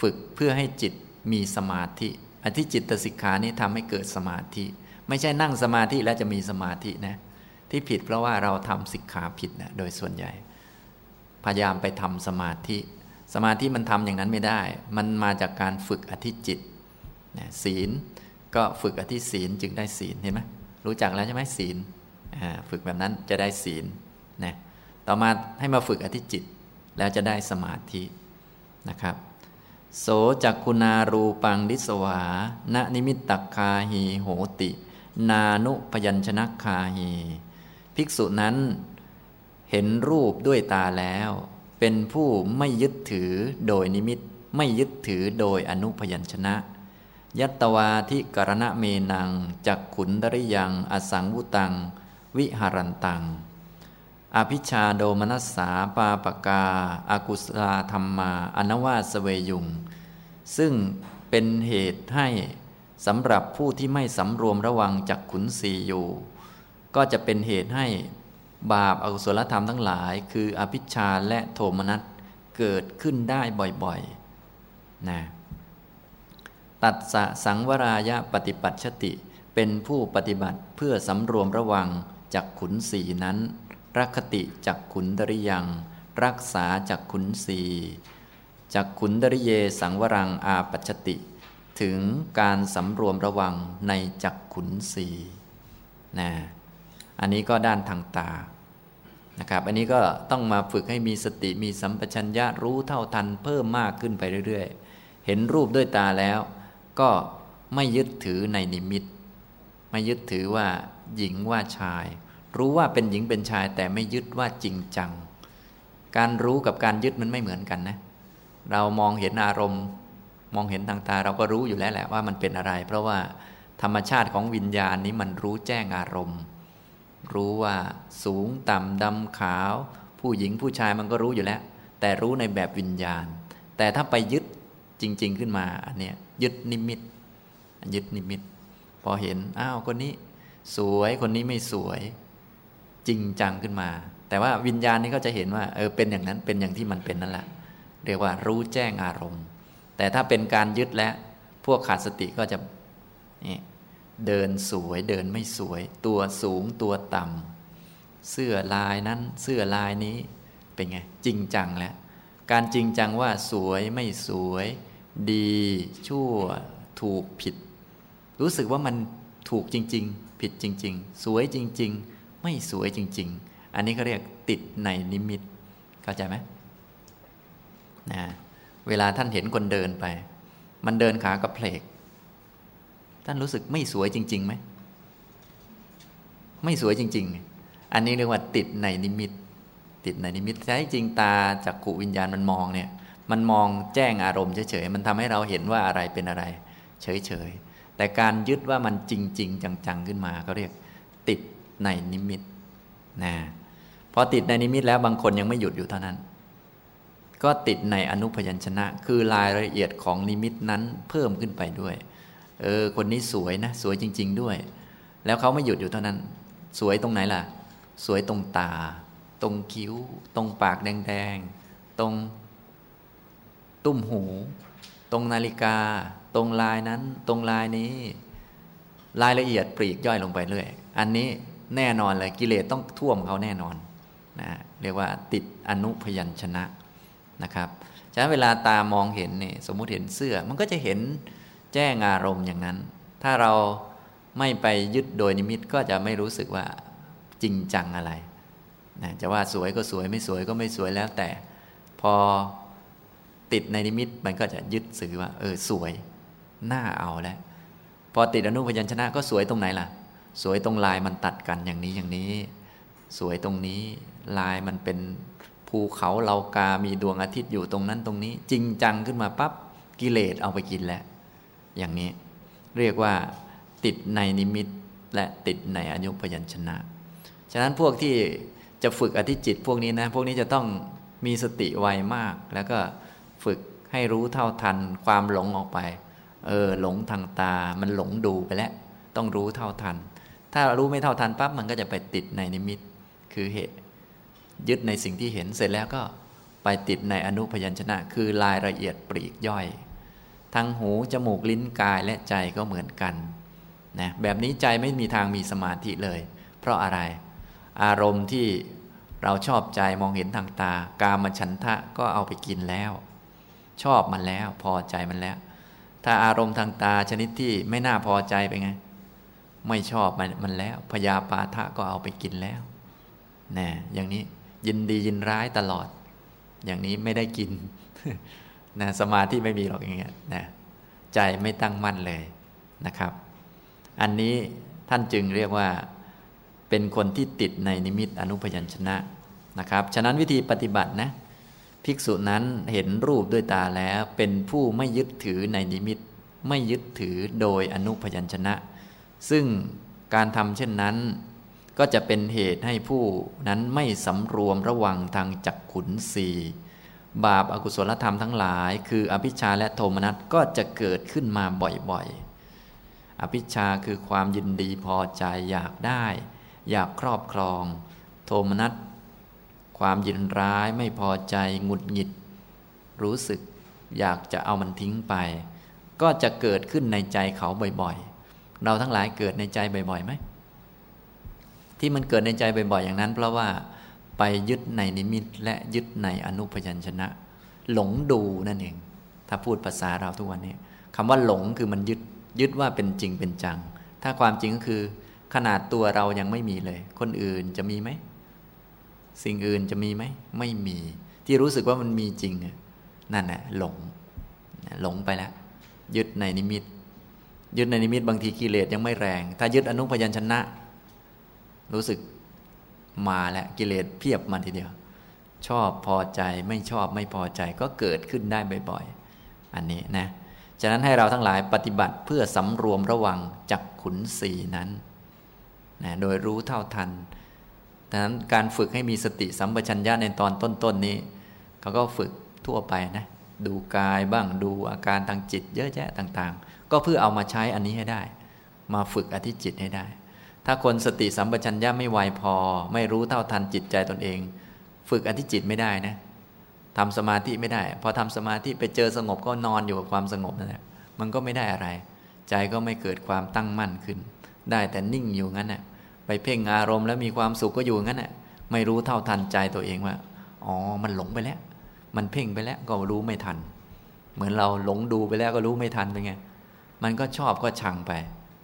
ฝึกเพื่อให้จิตมีสมาธิ อธิจิตตสิกขานี้ทำให้เกิดสมาธิ ไม่ใช่นั่งสมาธิแล้วจะมีสมาธินะ ที่ผิดเพราะว่าเราทำสิกขาผิดนะโดยส่วนใหญ่ พยายามไปทำสมาธิ สมาธิมันทำอย่างนั้นไม่ได้ มันมาจากการฝึกอธิจิตศีลก็ฝึกอธิศีลจึงได้ศีลเห็นไหมรู้จักแล้วใช่ไหมศีลฝึกแบบนั้นจะได้ศีลนะต่อมาให้มาฝึกอธิจิต แล้วจะได้สมาธินะครับโสจักคุณารูปังดิสวาณนิมิตตคาหีโหติ นานุพยัญชนะคาหี ภิกษุนั้น เห็นรูปด้วยตาแล้ว เป็นผู้ไม่ยึดถือโดยนิมิต ไม่ยึดถือโดยอนุพยัญชนะ ยัตวาทิกรณะเมนังจักขุนดริยัง อสังวุตัง วิหารันตัง อภิชาโดมนัสสาปาปกาอากุศลธรรมา อนวาสเวยุง ซึ่งเป็นเหตุให้สำหรับผู้ที่ไม่สำรวมระวังจักขุนสีอยู่ ก็จะเป็นเหตุให้บาปอากุศลธรรมทั้งหลาย คืออภิชาและโทมนัสเกิดขึ้นได้บ่อยๆนะตัดสะสังวรายะปฏิปัติชติ เป็นผู้ปฏิบัติเพื่อสำรวมระวังจากขุนสีนั้นรักติจากขุนดริยัง รักษาจากขุนสีจากขุนดริเยสังวรังอาปัชติ ถึงการสำรวมระวังในจักขุนสีนะ อันนี้ก็ด้านทางตานะครับ อันนี้ก็ต้องมาฝึกให้มีสติมีสัมปชัญญะรู้เท่าทันเพิ่มมากขึ้นไปเรื่อยๆ เห็นรูปด้วยตาแล้ว ก็ไม่ยึดถือในนิมิต ไม่ยึดถือว่าหญิงว่าชาย รู้ว่าเป็นหญิงเป็นชาย แต่ไม่ยึดว่าจริงจัง การรู้กับการยึดมันไม่เหมือนกันนะ เรามองเห็นอารมณ์ มองเห็นทางตาเราก็รู้อยู่แล้วแหละว่ามันเป็นอะไร เพราะว่าธรรมชาติของวิญญาณนี้มันรู้แจ้งอารมณ์ รู้ว่าสูงต่ำดำขาว ผู้หญิงผู้ชายมันก็รู้อยู่แล้ว แต่รู้ในแบบวิญญาณ แต่ถ้าไปยึดจริง ๆ ขึ้นมาอันเนี้ยยึดนิมิต ยึดนิมิต พอเห็นอ้าวคนนี้ สวยคนนี้ไม่สวย จริงจังขึ้นมา แต่ว่าวิญญาณนี่ก็จะเห็นว่าเออเป็นอย่างนั้นเป็นอย่างที่มันเป็นนั่นแหละเรียกว่ารู้แจ้งอารมณ์ แต่ถ้าเป็นการยึดแล้วพวกขาดสติก็จะนี่ เดินสวยเดินไม่สวย ตัวสูงตัวต่ำเสื้อลายนั้นเสื้อลายนี้เป็นไงจริงจังแล้วการจริงจังว่าสวยไม่สวย ดีชั่วถูกผิด รู้สึกว่ามันถูกจริง ๆ ผิดจริง ๆ สวยจริง ๆ ไม่สวยจริง ๆ อันนี้เขาเรียกติดในนิมิตเข้าใจไหมนะเวลาท่านเห็นคนเดินไป มันเดินขากระเพลก ท่านรู้สึกไม่สวยจริงๆไหมไม่สวยจริง ๆ อันนี้เรียกว่าติดในนิมิต ติดในนิมิตแท้จริงตาจากกุวิญญาณมันมองเนี่ย มันมองแจ้งอารมณ์เฉยๆมันทำให้เราเห็นว่าอะไรเป็นอะไร เฉยๆแต่การยึดว่ามันจริง ๆ จังๆขึ้นมาเขาเรียก ติดในนิมิตนะพอติดในนิมิตแล้วบางคนยังไม่หยุดอยู่เท่านั้น ก็ติดในอนุพยัญชนะ คือรายละเอียดของนิมิตนั้นเพิ่มขึ้นไปด้วย เออ คนนี้สวยนะ สวยจริง ๆ ด้วย แล้วเขาไม่หยุดอยู่เท่านั้น สวยตรงไหนล่ะ สวยตรงตา ตรงคิ้ว ตรงปากแดงๆ ตรงตุ้มหู ตรงนาฬิกา ตรงลายนั้น ตรงลายนี้ รายละเอียดปลีกย่อยลงไปเรื่อย อันนี้แน่นอนเลยกิเลสต้องท่วมเขาแน่นอนนะเรียกว่าติดอนุพยัญชนะนะครับฉะนั้นเวลาตามองเห็นเนี่ยสมมุติเห็นเสื้อ มันก็จะเห็น แจ้งอารมณ์อย่างนั้น ถ้าเราไม่ไปยึดโดยนิมิตก็จะไม่รู้สึกว่าจริงจังอะไรนะจะว่าสวยก็สวยไม่สวยก็ไม่สวยแล้วแต่ พอติดในนิมิตมันก็จะยึดสื่อว่า เออสวยน่าเอาแล้ว พอติดอนุพยัญชนะก็สวยตรงไหนล่ะ สวยตรงลายมันตัดกันอย่างนี้อย่างนี้ สวยตรงนี้ลายมันเป็นภูเขาเลากา มีดวงอาทิตย์อยู่ตรงนั้นตรงนี้ จริงจังขึ้นมาปับ๊บกิเลสเอาไปกินแล้ว อย่างนี้ เรียกว่าติดในนิมิตและติดในอนุพยัญชนะ ฉะนั้นพวกที่จะฝึกอธิจิตพวกนี้นะ พวกนี้จะต้องมีสติไวมาก แล้วก็ฝึกให้รู้เท่าทันความหลงออกไป เออหลงทางตา มันหลงดูไปแล้ว ต้องรู้เท่าทัน ถ้ารู้ไม่เท่าทันปั๊บมันก็จะไปติดในนิมิต คือเหตุ ยึดในสิ่งที่เห็นเสร็จแล้วก็ไปติดในอนุพยัญชนะ คือรายละเอียดปลีกย่อย ทั้งหู จมูก ลิ้นกายและใจก็เหมือนกันนะแบบนี้ใจไม่มีทางมีสมาธิเลย เพราะอะไร อารมณ์ที่เราชอบใจมองเห็นทางตา กามฉันทะก็เอาไปกินแล้ว ชอบมันแล้ว พอใจมันแล้ว ถ้าอารมณ์ทางตาชนิดที่ไม่น่าพอใจไปไง ไม่ชอบมันมันแล้ว พยาปาทะก็เอาไปกินแล้วนะอย่างนี้ยินดียินร้ายตลอด อย่างนี้ไม่ได้กิน นะสมาธิไม่มีหรอกอย่างเงี้ยนะใจไม่ตั้งมั่นเลยนะครับ อันนี้ท่านจึงเรียกว่าเป็นคนที่ติดในนิมิตอนุพยัญชนะนะครับ ฉะนั้นวิธีปฏิบัตินะภิกษุนั้นเห็นรูปด้วยตาแล้วเป็นผู้ไม่ยึดถือในนิมิต ไม่ยึดถือโดยอนุพยัญชนะ ซึ่งการทำเช่นนั้น ก็จะเป็นเหตุให้ผู้นั้นไม่สำรวมระวังทางจักขุนสี บาปอากุศลธรรมทั้งหลาย คืออภิชาและโทมนัสก็จะเกิดขึ้นมาบ่อยๆ อภิชาคือความยินดีพอใจอยากได้ อยากครอบครอง โทมนัสความยินร้ายไม่พอใจหงุดหงิด รู้สึกอยากจะเอามันทิ้งไป ก็จะเกิดขึ้นในใจเขาบ่อยๆ เราทั้งหลายเกิดในใจบ่อยๆไหมที่มันเกิดในใจบ่อยๆอย่างนั้น เพราะว่า ไปยึดในนิมิตและยึดในอนุพยัญชนะ หลงดูนั่นเอง ถ้าพูดภาษาเราทุกวันนี้คำว่าหลงคือมันยึดยึดว่าเป็นจริงเป็นจัง ถ้าความจริงก็คือขนาดตัวเรายังไม่มีเลย คนอื่นจะมีไหม สิ่งอื่นจะมีไหม ไม่มี ที่รู้สึกว่ามันมีจริงนั่นแหละหลงหลงไปแล้วยึดในนิมิต ยึดในนิมิตบางทีกิเลสยังไม่แรง ถ้ายึดอนุพยัญชนะ รู้สึก มาแล้วกิเลสเพียบมาทีเดียว ชอบพอใจไม่ชอบไม่พอใจก็เกิดขึ้นได้บ่อยๆ อันนี้นะฉะนั้นให้เราทั้งหลายปฏิบัติเพื่อสำรวมระวังจักขุนสีนั้นนะโดยรู้เท่าทันดังนั้นการฝึกให้มีสติสัมปชัญญะในตอนต้นๆนนี้เขาก็ฝึกทั่วไปนะดูกายบ้างดูอาการทางจิตเยอะแยะต่างๆ ก็เพื่อเอามาใช้อันนี้ให้ได้ มาฝึกอธิจิตให้ได้ ถ้าคนสติสัมปชัญญะไม่ไวพอ ไม่รู้เท่าทันจิตใจตนเอง ฝึกอธิจิตไม่ได้นะทำสมาธิไม่ได้ พอทำสมาธิไปเจอสงบก็นอนอยู่กับความสงบนั่นแหละมันก็ไม่ได้อะไร ใจก็ไม่เกิดความตั้งมั่นขึ้น ได้แต่นิ่งอยู่งั้นน่ะไปเพ่งอารมณ์แล้วมีความสุขก็อยู่งั้นแหละไม่รู้เท่าทันใจตัวเองว่าอ๋อมันหลงไปแล้ว มันเพ่งไปแล้วก็รู้ไม่ทัน เหมือนเราหลงดูไปแล้วก็รู้ไม่ทันเป็นไงมันก็ชอบก็ชังไป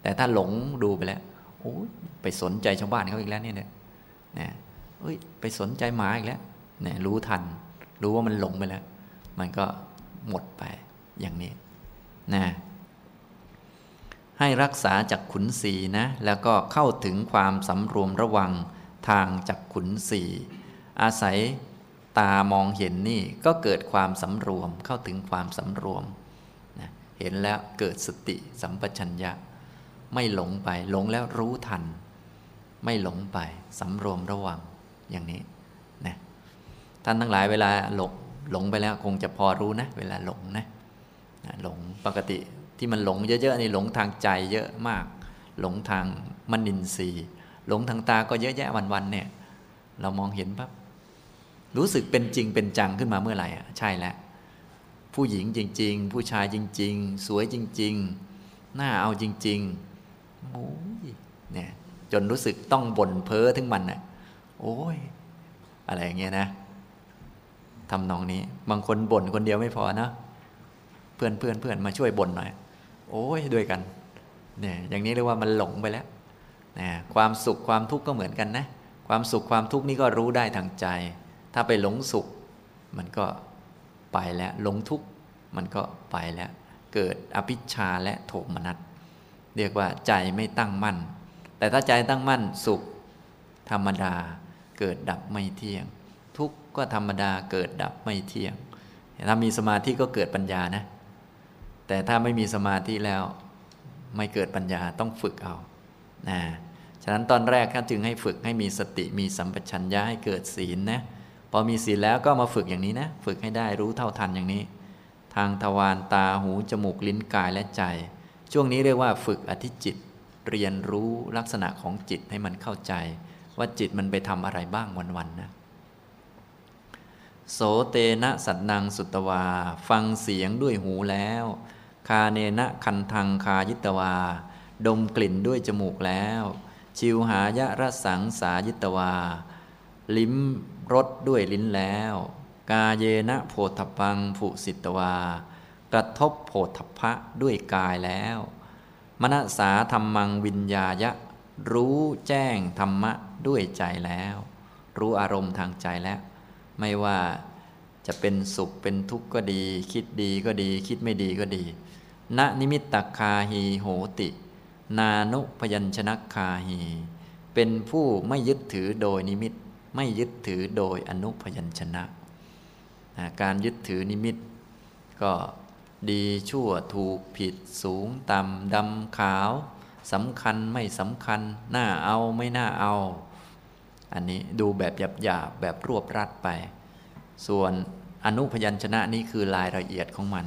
แต่ถ้าหลงดูไปแล้ว โอ้ไปสนใจชาวบ้านเขาอีกแล้วเนี่ยเนี่ยเอ้ยไปสนใจหมาอีกแล้วเนี่ยรู้ทัน รู้ว่ามันหลงไปแล้ว มันก็หมดไปอย่างนี้นะให้รักษาจากขุนสีนะ แล้วก็เข้าถึงความสำรวมระวังทางจากขุนสีอาศัยตามองเห็นนี่ก็เกิดความสำรวมเข้าถึงความสำรวมนะเห็นแล้วเกิดสติสัมปชัญญะ ไม่หลงไป หลงแล้วรู้ทัน ไม่หลงไปสำรวมระวังอย่างนี้นะท่านทั้งหลายเวลาหลงหลงไปแล้วคงจะพอรู้นะ เวลาหลงนะหลงปกติที่มันหลงเยอะๆนี่หลงทางใจเยอะมาก หลงทางมนินทรีย์หลงทางตาก็เยอะแยะวันๆเนี่ย เรามองเห็นปั๊บรู้สึกเป็นจริงเป็นจังขึ้นมาเมื่อไหร่อะใช่แล้วผู้หญิงจริง ๆ ผู้ชายจริง ๆ สวยจริง ๆ หน้าเอาจริง ๆ โอ้ยเนี่ยจนรู้สึกต้องบ่นเพ้อถึงมันอะ โอ้ย อะไรอย่างเงี้ยนะทำนองนี้ บางคนบ่นคนเดียวไม่พอนะเพื่อนเพื่อนเพื่อนมาช่วยบ่นหน่อย โอ้ยด้วยกัน เนี่ยอย่างนี้เรียกว่ามันหลงไปแล้วนะความสุขความทุกข์ก็เหมือนกันนะ ความสุขความทุกข์นี่ก็รู้ได้ทางใจ ถ้าไปหลงสุข มันก็ไปแล้วหลงทุกข์มันก็ไปแล้ว เกิดอภิชาและโทมนัส เรียกว่าใจไม่ตั้งมั่น แต่ถ้าใจตั้งมั่นสุข ธรรมดาเกิดดับไม่เที่ยง ทุกข์ก็ธรรมดาเกิดดับไม่เที่ยง ถ้ามีสมาธิก็เกิดปัญญานะ แต่ถ้าไม่มีสมาธิแล้วไม่เกิดปัญญาต้องฝึกเอานะฉะนั้นตอนแรกท่านจึงให้ฝึกให้มีสติมีสัมปชัญญะให้เกิดศีลนะพอมีศีลแล้วก็มาฝึกอย่างนี้นะ ฝึกให้ได้รู้เท่าทันอย่างนี้ ทางทวารตาหูจมูกลิ้นกายและใจ ช่วงนี้เรียกว่าฝึกอธิจิต เรียนรู้ลักษณะของจิตให้มันเข้าใจ ว่าจิตมันไปทำอะไรบ้างวันๆนะโสเตนะสัตนังสุตวา ฟังเสียงด้วยหูแล้ว คาเนนะคันทังคายิตวา ดมกลิ่นด้วยจมูกแล้ว ชิวหายะรสังสายิตวา ลิ้มรสด้วยลิ้นแล้ว กาเยนะโพธปังผุสิตวา กระทบโพธพะด้วยกายแล้ว มณสาธรรมังวิญญายะ รู้แจ้งธรรมะด้วยใจแล้ว รู้อารมณ์ทางใจแล้ว ไม่ว่าจะเป็นสุขเป็นทุกข์ก็ดี คิดดีก็ดี คิดไม่ดีก็ดีน นิมิตตัคคาหีโหติ นานุพยัญชนัคคาหี เป็นผู้ไม่ยึดถือโดยนิมิต ไม่ยึดถือโดยอนุพยัญชนะ การยึดถือนิมิตก็ ดีชั่วถูกผิดสูงต่ำดำขาวสำคัญไม่สำคัญน่าเอาไม่น่าเอา อันนี้ดูแบบหยาบๆแบบรวบรัดไป ส่วนอนุพยัญชนะนี้คือรายละเอียดของมัน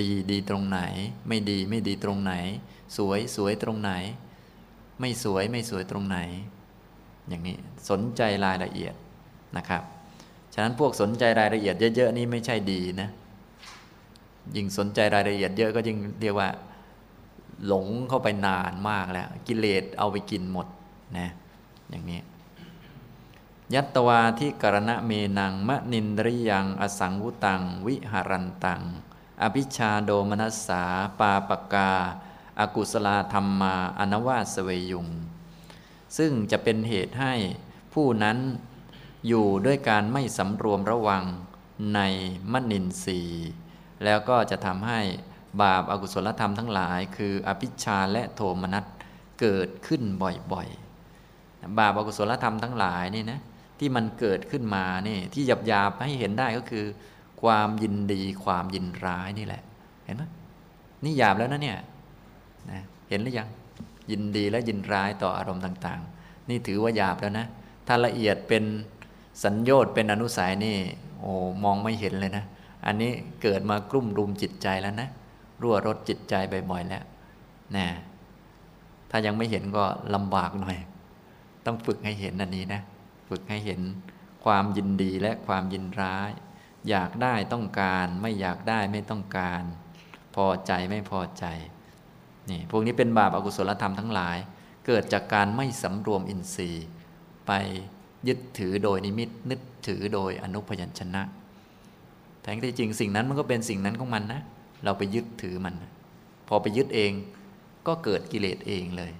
ดีดีตรงไหน ไม่ดีไม่ดีตรงไหน สวยสวยตรงไหน ไม่สวยไม่สวยตรงไหน อย่างนี้สนใจรายละเอียดนะครับ ฉะนั้นพวกสนใจรายละเอียดเยอะ ๆ นี่ไม่ใช่ดีนะ ยิ่งสนใจรายละเอียดเยอะก็ยิ่งเรียกว่า หลงเข้าไปนานมากแล้ว กิเลสเอาไปกินหมดนะอย่างนี้ ยัตตวาที่กรณะเมนังมะนินริยัง อสังวุตัง วิหารันตัง อภิชาโดมนัสสา ปาปกาอากุศลาธรรมมาอนวาสเวยุง ซึ่งจะเป็นเหตุให้ผู้นั้นอยู่ด้วยการไม่สำรวมระวังในมนินทรีย์ แล้วก็จะทำให้บาปอากุศลธรรมทั้งหลาย คืออภิชาและโทมนัสเกิดขึ้นบ่อยๆ บาปอากุศลธรรมทั้งหลายนี่นะที่มันเกิดขึ้นมานี่ที่หยาบๆให้เห็นได้ก็คือ ความยินดีความยินร้ายนี่แหละ เห็นไหมนี่หยาบแล้วนะเนี่ยนะเห็นหรือยังยินดีและยินร้ายต่ออารมณ์ต่างๆ นี่ถือว่าหยาบแล้วนะ ถ้าละเอียดเป็นสัญญอดเป็นอนุสัยนี่โอ้มองไม่เห็นเลยนะ อันนี้เกิดมากลุ่มรุมจิตใจแล้วนะ รั่วรถจิตใจบ่อยๆแล้วนะถ้ายังไม่เห็นก็ลำบากหน่อย ต้องฝึกให้เห็นอันนี้นะ ฝึกให้เห็นความยินดีและความยินร้าย อยากได้ต้องการไม่อยากได้ไม่ต้องการ พอใจไม่พอใจนี่พวกนี้เป็นบาปอากุศลธรรมทั้งหลาย เกิดจากการไม่สำรวมอินทรีย์ ไปยึดถือโดยนิมิตนึกถือโดยอนุพยัญชนะ ท้ที่จริงสิ่งนั้นมันก็เป็นสิ่งนั้นของมันนะ เราไปยึดถือมัน พอไปยึดเองก็เกิดกิเลสเองเลย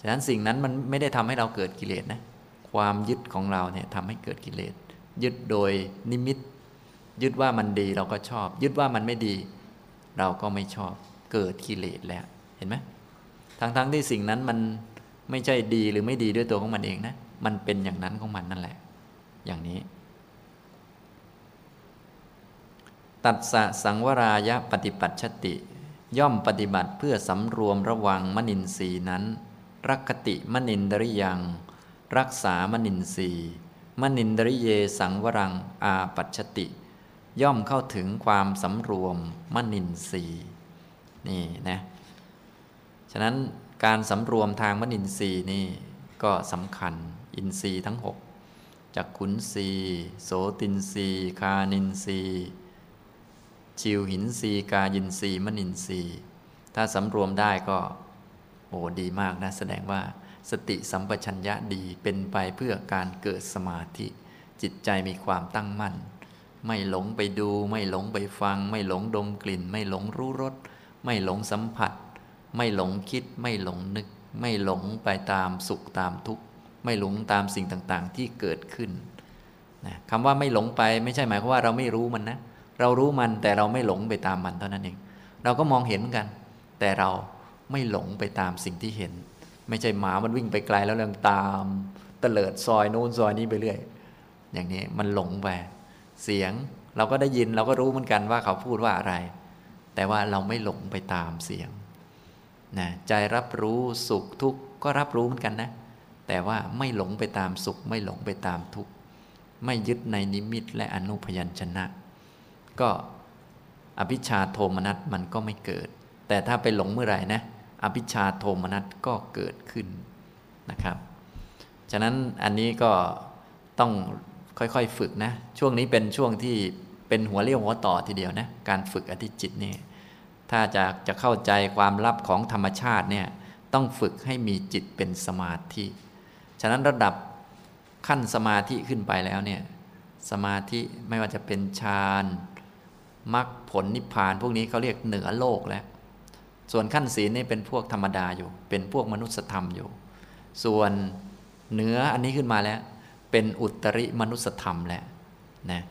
ฉะนั้นสิ่งนั้นมันไม่ได้ทำให้เราเกิดกิเลสนะ ความยึดของเราเนี่ยทำให้เกิดกิเลส ยึดโดยนิมิต ยึดว่ามันดีเราก็ชอบ ยึดว่ามันไม่ดี เราก็ไม่ชอบ เกิดกิเลสแล้ว เห็นไหมทั้งๆทที่สิ่งนั้นมันไม่ใช่ดีหรือไม่ดีด้วยตัวของมันเองนะ มันเป็นอย่างนั้นของมันนั่นแหละ อย่างนี้ ตัดสะสังวรายะปฏิปัติชติ ย่อมปฏิบัติเพื่อสำรวมระวังมนินทรีนั้น รักติมนินดริยัง รักขติ มนินทริยัง มนินทริเยสังวรังอาปัชชติ ย่อมเข้าถึงความสำรวมมนินทรีย์นี่นะฉะนั้นการสำรวมทางมนินทรีย์นี่ก็สำคัญอินทรีย์ทั้งหกจักขุนทรีย์โสตินทรีย์ฆานินทรีย์ ชิวหินทรีย์กายินทรีย์มนินทรีย์ถ้าสำรวมได้ก็ โอ้ดีมากนะ แสดงว่าสติสัมปชัญญะดีเป็นไปเพื่อการเกิดสมาธิ จิตใจมีความตั้งมั่น ไม่หลงไปดู ไม่หลงไปฟัง ไม่หลงดมกลิ่น ไม่หลงรู้รสไม่หลงสัมผัส ไม่หลงคิด ไม่หลงนึก ไม่หลงไปตามสุขตามทุกข์ ไม่หลงตามสิ่งต่างๆ ที่เกิดขึ้นนะคำว่าไม่หลงไปไม่ใช่หมายความว่าเราไม่รู้มันนะ เรารู้มันแต่เราไม่หลงไปตามมันเท่านั้นเอง เราก็มองเห็นกัน แต่เราไม่หลงไปตามสิ่งที่เห็น ไม่ใช่หมามันวิ่งไปไกลแล้วเรื่องตามเตลิดซอยโน้นซอยนี้ไปเรื่อย อย่างนี้มันหลงไปเสียงเราก็ได้ยินเราก็รู้เหมือนกันว่าเขาพูดว่าอะไร แต่ว่าเราไม่หลงไปตามเสียงนะใจรับรู้สุขทุกข์ก็รับรู้เหมือนกันนะ แต่ว่าไม่หลงไปตามสุข ไม่หลงไปตามทุกข์ไม่ยึดในนิมิตและอนุพยัญชนะ ก็อภิชาโทมนัสมันก็ไม่เกิด แต่ถ้าไปหลงเมื่อไหร่นะอภิชาโทมนัสก็เกิดขึ้นนะครับ ฉะนั้นอันนี้ก็ต้องค่อยๆฝึกนะ ช่วงนี้เป็นช่วงที่เป็นหัวเรี่ยวหัวต่อทีเดียวนะ การฝึกอธิจิตนี่ถ้าจะจะเข้าใจความลับของธรรมชาติเนี่ยต้องฝึกให้มีจิตเป็นสมาธิ ฉะนั้นระดับขั้นสมาธิขึ้นไปแล้วเนี่ยสมาธิไม่ว่าจะเป็นฌาน มรรคผลนิพพานพวกนี้เขาเรียกเหนือโลกแล้ว ส่วนขั้นศีลนี่เป็นพวกธรรมดาอยู่ เป็นพวกมนุษยธรรมอยู่ ส่วนเหนืออันนี้ขึ้นมาแล้ว เป็นอุตริมนุษยธรรมแล้วนะ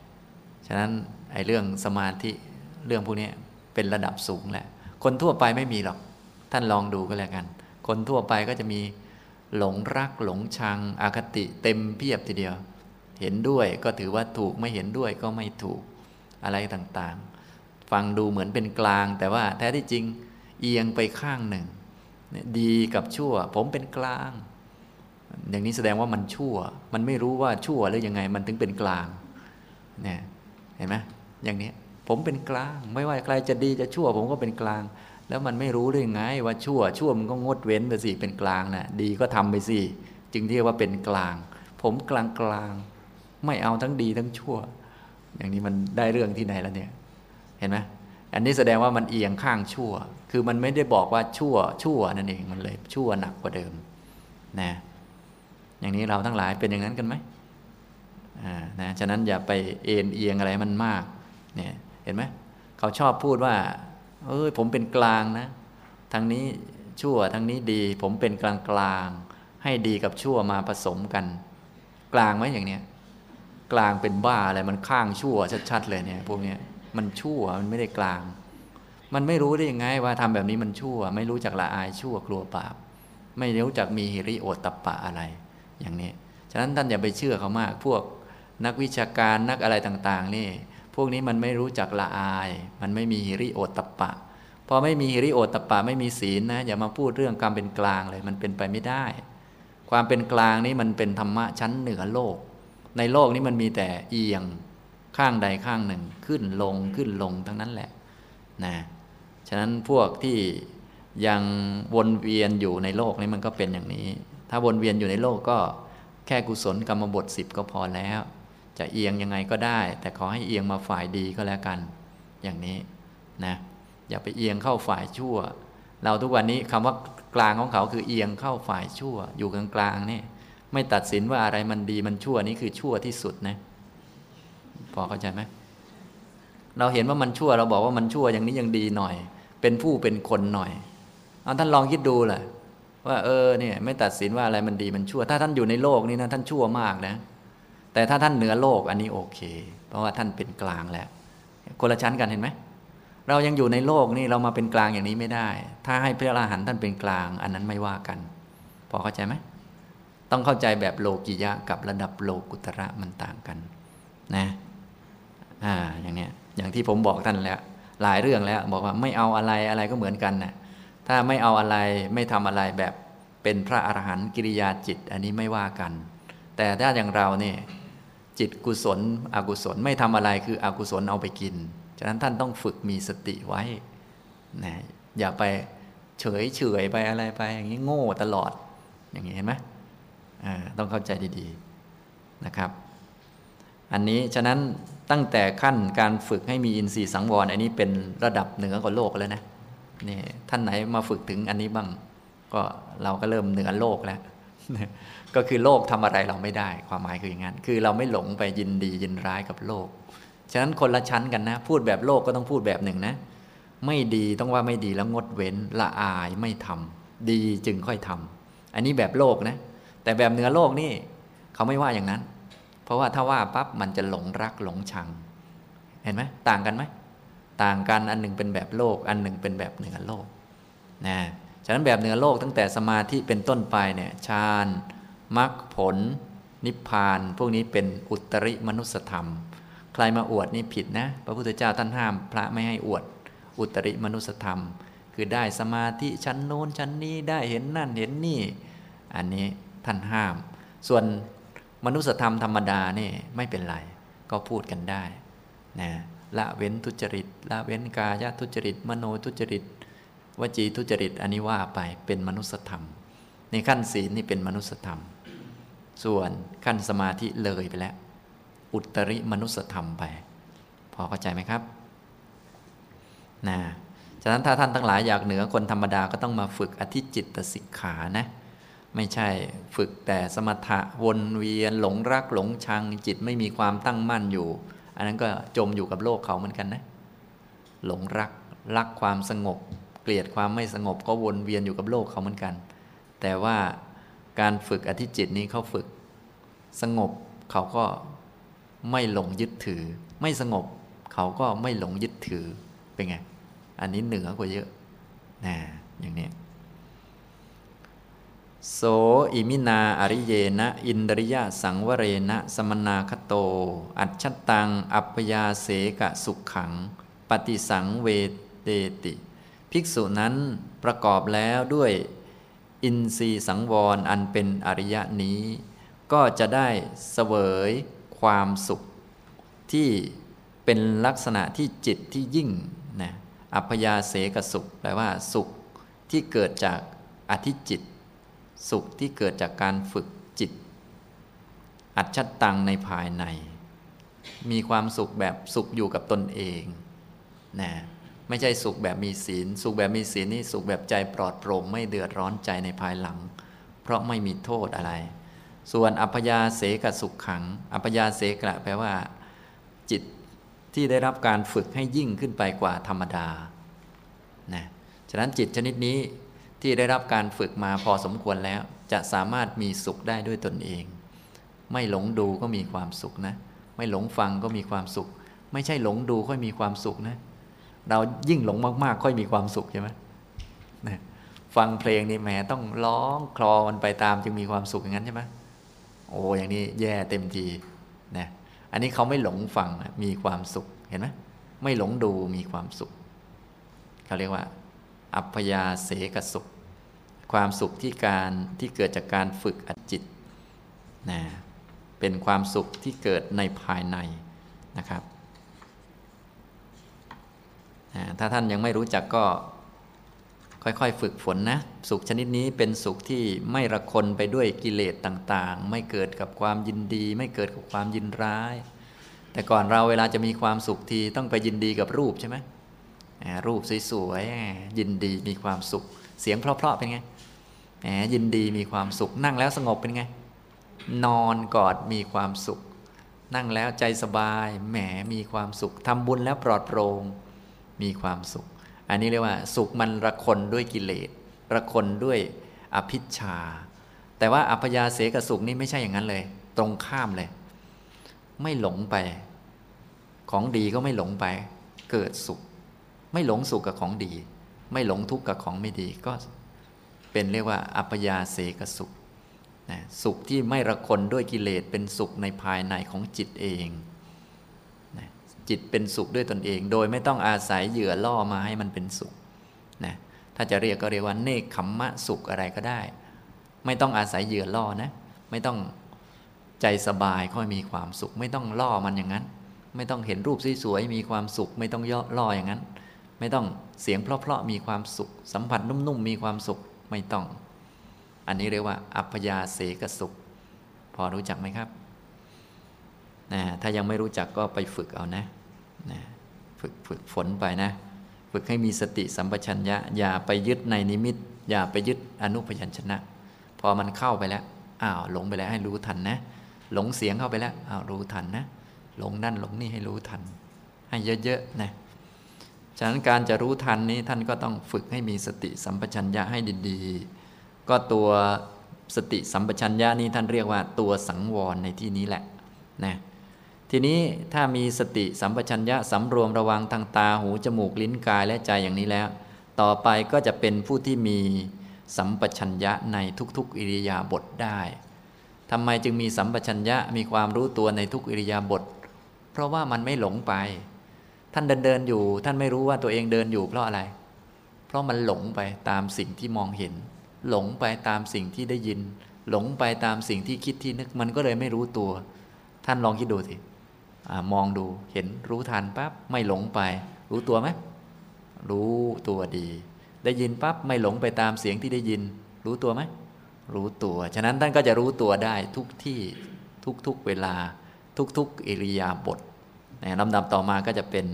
ฉะนั้นไอ้เรื่องสมาธิเรื่องพวกนี้เป็นระดับสูงแหละ คนทั่วไปไม่มีหรอก ท่านลองดูก็แล้วกัน คนทั่วไปก็จะมีหลงรักหลงชังอาคติเต็มเพียบทีเดียว เห็นด้วยก็ถือว่าถูกไม่เห็นด้วยก็ไม่ถูก อะไรต่างๆ ฟังดูเหมือนเป็นกลาง แต่ว่าแท้ที่จริงเอียงไปข้างหนึ่ง ดีกับชั่ว ผมเป็นกลาง อย่างนี้แสดงว่ามันชั่ว มันไม่รู้ว่าชั่วหรือยังไงมันถึงเป็นกลางเนี่ยเห็นไหมอย่างนี้ผมเป็นกลาง ไม่ว่าใครจะดีจะชั่ว ผมก็เป็นกลาง แล้วมันไม่รู้ได้ไง ว่าชั่ว ชั่วมันก็งดเว้นไปสิเป็นกลางนะดีก็ทำไปสิจึงเรียกว่าเป็นกลาง ผมกลางกลางไม่เอาทั้งดีทั้งชั่ว อย่างนี้มันได้เรื่องที่ไหนแล้วเนี่ยเห็นไหมอันนี้แสดงว่ามันเอียงข้างชั่ว คือมันไม่ได้บอกว่าชั่ว ชั่วนั่นเองมันเลยชั่วหนักกว่าเดิมนะอย่างนี้เราทั้งหลายเป็นอย่างนั้นกันไหมอ่านะฉะนั้นอย่าไปเอ็นเอียงอะไรมันมากเนี่ยเห็นไหมเขาชอบพูดว่า เอ้ยผมเป็นกลางนะทางนี้ชั่วทางนี้ดี ผมเป็นกลางกลางให้ดีกับชั่วมาผสมกัน กลางไหมอย่างเนี้ย กลางเป็นบ้าอะไรมันข้างชั่วชัดๆเลยเนี่ยพวกเนี้ยมันชั่วมันไม่ได้กลาง มันไม่รู้ได้ยังไงว่าทำแบบนี้มันชั่ว ไม่รู้จักละอายชั่วกลัวบาปไม่รู้จักมีหิริโอตตปะอะไร อย่างนี้ฉะนั้นท่านอย่าไปเชื่อเขามาก พวกนักวิชาการนักอะไรต่างๆ นี่ พวกนี้มันไม่รู้จักละอาย มันไม่มีหิริโอตตปะพอไม่มีหิริโอตตปะไม่มีศีลนะอย่ามาพูดเรื่องความเป็นกลางเลย มันเป็นไปไม่ได้ ความเป็นกลางนี้มันเป็นธรรมะชั้นเหนือโลก ในโลกนี้มันมีแต่เอียงข้างใดข้างหนึ่งขึ้นลงขึ้นลงทั้งนั้นแหละนะฉะนั้นพวกที่ยังวนเวียนอยู่ในโลกนี้มันก็เป็นอย่างนี้ ถ้าวนเวียนอยู่ในโลกก็แค่กุศลกรรมบทสิบก็พอแล้ว จะเอียงยังไงก็ได้ แต่ขอให้เอียงมาฝ่ายดีก็แล้วกัน อย่างนี้นะอย่าไปเอียงเข้าฝ่ายชั่ว เราทุกวันนี้คำว่ากลางของเขาคือเอียงเข้าฝ่ายชั่ว อยู่กลางกลางนี่ ไม่ตัดสินว่าอะไรมันดีมันชั่วนี่คือชั่วที่สุดนะพอเข้าใจไหมเราเห็นว่ามันชั่วเราบอกว่ามันชั่วอย่างนี้ยังดีหน่อย เป็นผู้เป็นคนหน่อยเอาท่านลองคิดดูแหละว่าเออเนี่ยไม่ตัดสินว่าอะไรมันดีมันชั่ว ถ้าท่านอยู่ในโลกนี้นะท่านชั่วมากนะ แต่ถ้าท่านเหนือโลกอันนี้โอเค เพราะว่าท่านเป็นกลางแล้ว คนละชั้นกันเห็นไหมเรายังอยู่ในโลกนี่เรามาเป็นกลางอย่างนี้ไม่ได้ ถ้าให้พระอรหันต์ท่านเป็นกลาง อันนั้นไม่ว่ากัน พอเข้าใจไหม ต้องเข้าใจแบบโลกิยะกับระดับโลกุตระมันต่างกันนะอ่าอย่างเนี้ยอย่างที่ผมบอกท่านแล้ว หลายเรื่องแล้ว บอกว่าไม่เอาอะไรอะไรก็เหมือนกันนะ่ะถ้าไม่เอาอะไรไม่ทำอะไรแบบเป็นพระอรหันต์กิริยาจิต อันนี้ไม่ว่ากัน แต่ถ้าอย่างเราเนี่ยจิตกุศล อกุศลไม่ทำอะไรคืออกุศลเอาไปกิน ฉะนั้นท่านต้องฝึกมีสติไว้นะอย่าไปเฉยเฉยไปอะไรไป อย่างนี้โง่ตลอด อย่างนี้เห็นไหม ต้องเข้าใจดีๆนะครับ อันนี้ฉะนั้นตั้งแต่ขั้นการฝึกให้มีอินทรีย์สังวร อันนี้เป็นระดับเหนือกว่าโลกแล้วนะนี่ท่านไหนมาฝึกถึงอันนี้บ้าง ก็เราก็เริ่มเหนือโลกแล้วก็คือโลกทำอะไรเราไม่ได้ ความหมายคืออย่างนั้น คือเราไม่หลงไปยินดียินร้ายกับโลก ฉะนั้นคนละชั้นกันนะ พูดแบบโลกก็ต้องพูดแบบหนึ่งนะ ไม่ดีต้องว่าไม่ดีแล้วงดเว้นละอายไม่ทำดีจึงค่อยทำอันนี้แบบโลกนะ แต่แบบเหนือโลกนี่เขาไม่ว่าอย่างนั้น เพราะว่าถ้าว่าปั๊บมันจะหลงรักหลงชัง เห็นไหมต่างกันไหมต่างกันอันหนึ่งเป็นแบบโลก อันหนึ่งเป็นแบบเหนือโลกนะฉะนั้นแบบเหนือโลกตั้งแต่สมาธิเป็นต้นไปเนี่ยฌานมรรคผล นิพพาน พวกนี้เป็นอุตริมนุสธรรม ใครมาอวดนี่ผิดนะ พระพุทธเจ้าท่านห้าม พระไม่ให้อวด อุตริมนุสธรรม คือได้สมาธิชั้นโน้นชั้นนี้ได้เห็นนั่นเห็นนี่ อันนี้ ท่านห้าม ส่วนมนุสธรรมธรรมดานี่ไม่เป็นไร ก็พูดกันได้นะละเว้นทุจริต ละเว้นกายทุจริต มโนทุจริต วจีทุจริต อันนี้ว่าไปเป็นมนุสธรรม ในขั้นศีลนี่เป็นมนุสธรรม ส่วนขั้นสมาธิเลยไปแล้ว อุตริมนุสธรรมไป พอเข้าใจไหมครับนะฉะนั้นถ้าท่านทั้งหลายอยากเหนือคนธรรมดาก็ต้องมาฝึกอธิจิตตสิกขานะ ไม่ใช่ฝึกแต่สมถะวนเวียนหลงรักหลงชัง จิตไม่มีความตั้งมั่นอยู่ อันนั้นก็จมอยู่กับโลกเขาเหมือนกันนะ หลงรักรักความสงบ เกลียดความไม่สงบก็วนเวียนอยู่กับโลกเขาเหมือนกัน แต่ว่าการฝึกอธิจิตนี้เขาฝึก สงบเขาก็ไม่หลงยึดถือ ไม่สงบเขาก็ไม่หลงยึดถือเป็นไง อันนี้เหนือกว่าเยอะนะอย่างนี้ โสอิมินาอริเยนะ อินดริยะสังวเรนะ สมนาคโต อัจฉตัง อัปยาเสกะสุขขัง ปฏิสังเวเดติ ภิกษุนั้นประกอบแล้วด้วยอินทรีสังวรอันเป็นอริยะนี้ ก็จะได้เสวยความสุข ที่เป็นลักษณะที่จิตที่ยิ่งนะอัพยาเสกสุข แปลว่าสุขที่เกิดจากอธิจิต สุขที่เกิดจากการฝึกจิต อัจฉตังในภายใน มีความสุขแบบสุขอยู่กับตนเองนะไม่ใช่สุขแบบมีศีล สุขแบบมีศีลนี่สุขแบบใจปลอดโปร่งไม่เดือดร้อนใจในภายหลัง เพราะไม่มีโทษอะไร ส่วนอัพยาเสกสุขขัง อัพยาเสกะแปลว่า จิตที่ได้รับการฝึกให้ยิ่งขึ้นไปกว่าธรรมดานะฉะนั้นจิตชนิดนี้ ที่ได้รับการฝึกมาพอสมควรแล้ว จะสามารถมีสุขได้ด้วยตนเอง ไม่หลงดูก็มีความสุขนะ ไม่หลงฟังก็มีความสุข ไม่ใช่หลงดูค่อยมีความสุขนะ เรายิ่งหลงมากๆ ค่อยมีความสุขใช่ไหมฟังเพลงนี่แหมต้องร้องคลอมันไปตามจึงมีความสุขอย่างนั้นใช่ไหมโอ้อย่างนี้แย่เต็มทีนะอันนี้เขาไม่หลงฟังมีความสุขเห็นไหมไม่หลงดูมีความสุขเขาเรียกว่า อัพยาเสกสุข ความสุขที่การที่เกิดจากการฝึกอจิตนะเป็นความสุขที่เกิดในภายในนะครับถ้าท่านยังไม่รู้จักก็ค่อยๆ ฝึกฝนนะ สุขชนิดนี้เป็นสุขที่ไม่ระคนไปด้วยกิเลสต่างๆ ไม่เกิดกับความยินดี ไม่เกิดกับความยินร้าย แต่ก่อนเราเวลาจะมีความสุขทีต้องไปยินดีกับรูปใช่ไหม รูปสวยๆยินดีมีความสุข เสียงเพราะๆเป็นไงแหมยินดีมีความสุข นั่งแล้วสงบเป็นไง นอนกอดมีความสุข นั่งแล้วใจสบาย แหมมีความสุขทำบุญแล้วปลอดโปร่งมีความสุข อันนี้เรียกว่า สุขมันระคนด้วยกิเลสระคนด้วยอภิชา แต่ว่าอัพยาเสกสุขนี่ไม่ใช่อย่างนั้นเลย ตรงข้ามเลย ไม่หลงไป ของดีก็ไม่หลงไป เกิดสุข ไม่หลงสุขกับของดี ไม่หลงทุกข์กับของไม่ดีก็เป็นเรียกว่า อัพยาเสกสุขนะสุขที่ไม่ระคนด้วยกิเลสเป็นสุขในภายในของจิตเองนะจิตเป็นสุขด้วยตนเอง โดยไม่ต้องอาศัยเหยื่อล่อมาให้มันเป็นสุขนะถ้าจะเรียกก็เรียกว่าเนคขมมะสุขอะไรก็ได้ ไม่ต้องอาศัยเหยื่อล่อนะ ไม่ต้องใจสบายค่อยมีความสุข ไม่ต้องล่อมันอย่างนั้น ไม่ต้องเห็นรูปสวยๆมีความสุข ไม่ต้องย่อล่ออย่างนั้น ไม่ต้องเสียงเพราะๆมีความสุข สัมผัสนุ่มๆมีความสุขไม่ต้อง อันนี้เรียกว่า อัพยาเสกสุข พอรู้จักไหมครับนะถ้ายังไม่รู้จักก็ไปฝึกเอานะนะฝึกฝึกฝนไปนะ ฝึกให้มีสติสัมปชัญญะ อย่าไปยึดในนิมิต อย่าไปยึดอนุพยัญชนะ พอมันเข้าไปแล้วอ้าวหลงไปแล้วให้รู้ทันนะ หลงเสียงเข้าไปแล้วอ้าวรู้ทันนะ หลงนั่นหลงนี่ให้รู้ทัน ให้เยอะๆนะ ฉะนั้นการจะรู้ทันนี้ท่านก็ต้องฝึกให้มีสติสัมปชัญญะให้ดีๆ ก็ตัวสติสัมปชัญญะนี้ท่านเรียกว่าตัวสังวรในที่นี้แหละนะทีนี้ถ้ามีสติสัมปชัญญะสำรวมระวังทางตาหูจมูกลิ้นกายและใจอย่างนี้แล้ว ต่อไปก็จะเป็นผู้ที่มีสัมปชัญญะในทุกๆ อิริยาบถได้ทำไมจึงมีสัมปชัญญะมีความรู้ตัวในทุกอิริยาบถเพราะว่ามันไม่หลงไป ท่านเดินเดินอยู่ ท่านไม่รู้ว่าตัวเองเดินอยู่เพราะอะไร เพราะมันหลงไปตามสิ่งที่มองเห็น หลงไปตามสิ่งที่ได้ยิน หลงไปตามสิ่งที่คิดที่นึกมันก็เลยไม่รู้ตัว ท่านลองคิดดูสิมองดูเห็นรู้ทันปั๊บไม่หลงไป รู้ตัวไหมรู้ตัวดี ได้ยินปั๊บไม่หลงไปตามเสียงที่ได้ยิน รู้ตัวไหมรู้ตัว ฉะนั้นท่านก็จะรู้ตัวได้ทุกที่ทุกๆเวลาทุกๆอิริยาบถ ลำดับต่อมาก็จะเป็น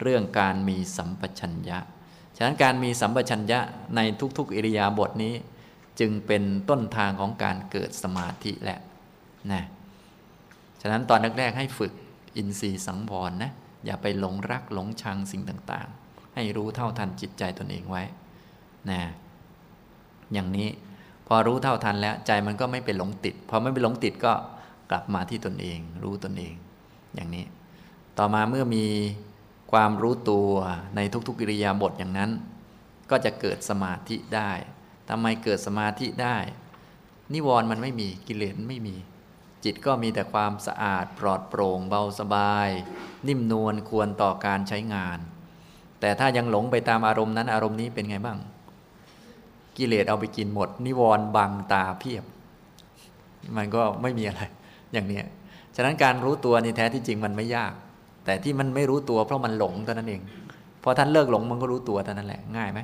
เรื่องการมีสัมปชัญญะ ฉะนั้นการมีสัมปชัญญะในทุกๆ อิริยาบถนี้ จึงเป็นต้นทางของการเกิดสมาธิแหละนะฉะนั้นตอนแรกๆให้ฝึกอินทรีย์สังวรนะอย่าไปหลงรักหลงชังสิ่งต่างๆ ให้รู้เท่าทันจิตใจตนเองไว้นะอย่างนี้พอรู้เท่าทันแล้วใจมันก็ไม่เป็นหลงติด พอไม่เป็นหลงติดก็กลับมาที่ตนเอง รู้ตนเอง อย่างนี้ ต่อมาเมื่อมีความรู้ตัวในทุกๆกิริยาบทอย่างนั้น ก็จะเกิดสมาธิได้ทำไมเกิดสมาธิได้ นิวรณ์มันไม่มีกิเลสไม่มี จิตก็มีแต่ความสะอาดปลอดโปร่งเบาสบาย นิ่มนวลควรต่อการใช้งาน แต่ถ้ายังหลงไปตามอารมณ์นั้นอารมณ์นี้เป็นไงบ้าง กิเลสเอาไปกินหมด นิวรณ์บังตาเพียบ มันก็ไม่มีอะไรอย่างนี้ฉะนั้นการรู้ตัวนี่แท้ที่จริงมันไม่ยาก แต่ที่มันไม่รู้ตัวเพราะมันหลงเท่านั้นเองพอท่านเลิกหลงมันก็รู้ตัวเท่านั้นแหละ ง่ายไหม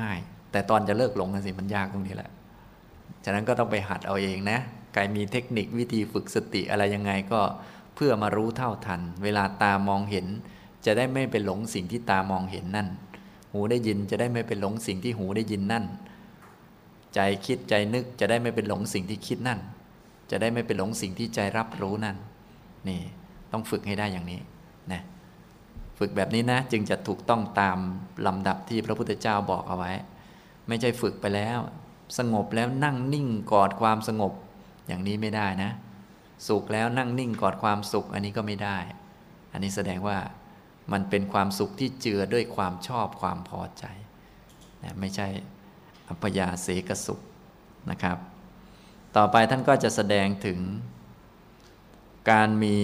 ง่าย แต่ตอนจะเลิกหลงกันสิมันยากตรงนี้แหละฉะนั้นก็ต้องไปหัดเอาเองนะใครมีเทคนิควิธีฝึกสติอะไรยังไงก็เพื่อมารู้เท่าทัน เวลาตามองเห็น จะได้ไม่ไปหลงสิ่งที่ตามองเห็นนั่น หูได้ยินจะได้ไม่เป็นหลงสิ่งที่หูได้ยินนั่น ใจคิดใจนึกจะได้ไม่เป็นหลงสิ่งที่คิดนั่น จะได้ไม่เป็นหลงสิ่งที่ใจรับรู้นั่น นี่ ต้องฝึกให้ได้อย่างนี้นะฝึกแบบนี้นะ จึงจะถูกต้องตามลำดับที่พระพุทธเจ้าบอกเอาไว้ ไม่ใช่ฝึกไปแล้ว สงบแล้วนั่งนิ่งกอดความสงบ อย่างนี้ไม่ได้นะ สุขแล้วนั่งนิ่งกอดความสุขอันนี้ก็ไม่ได้ อันนี้แสดงว่ามันเป็นความสุขที่เจือด้วยความชอบความพอใจนะไม่ใช่อัพยาเสกสุขนะครับ ต่อไปท่านก็จะแสดงถึงการมี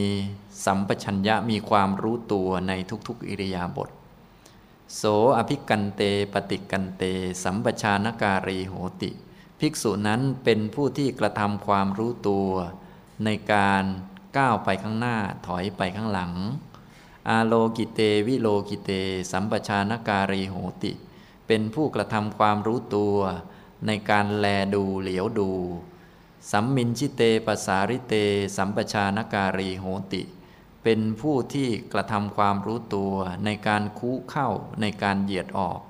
สัมปชัญญะมีความรู้ตัวในทุกๆ อิริยาบถโสอภิกันเตปฏิกันเต สัมปชานการีโหติ ภิกษุนั้นเป็นผู้ที่กระทำความรู้ตัว ในการก้าวไปข้างหน้าถอยไปข้างหลัง อาโลกิเตวิโลกิเต สัมปชานการีโหติ เป็นผู้กระทำความรู้ตัว ในการแลดูเหลียวดู สัมมินชิเตปสาริเต สัมปชานการีโหติ เป็นผู้ที่กระทำความรู้ตัวในการคู้เข้าในการเหยียดออก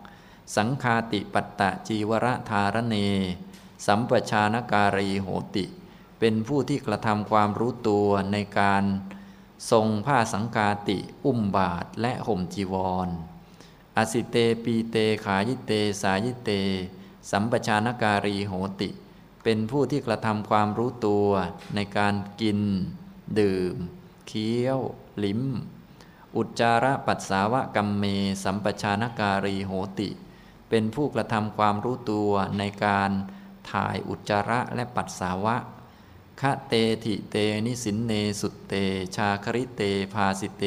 สังคาติปัตตะจีวรธารเน สัมปชานการีโหติ เป็นผู้ที่กระทำความรู้ตัวในการ ทรงผ้าสังกาติอุ้มบาทและห่มจีวรอสิเตปีเตขายิเต สายิเต สัมปชานการีโหติ เป็นผู้ที่กระทำความรู้ตัวในการกิน ดื่ม เคี้ยว ลิ้ม อุจจาระปัสสาวะกัมเม สัมปชานการีโหติ เป็นผู้กระทำความรู้ตัวในการถ่ายอุจจาระและปัสสาวะคะเตถิเตนิสินเนสุตเต ชาคริเตภาสิเต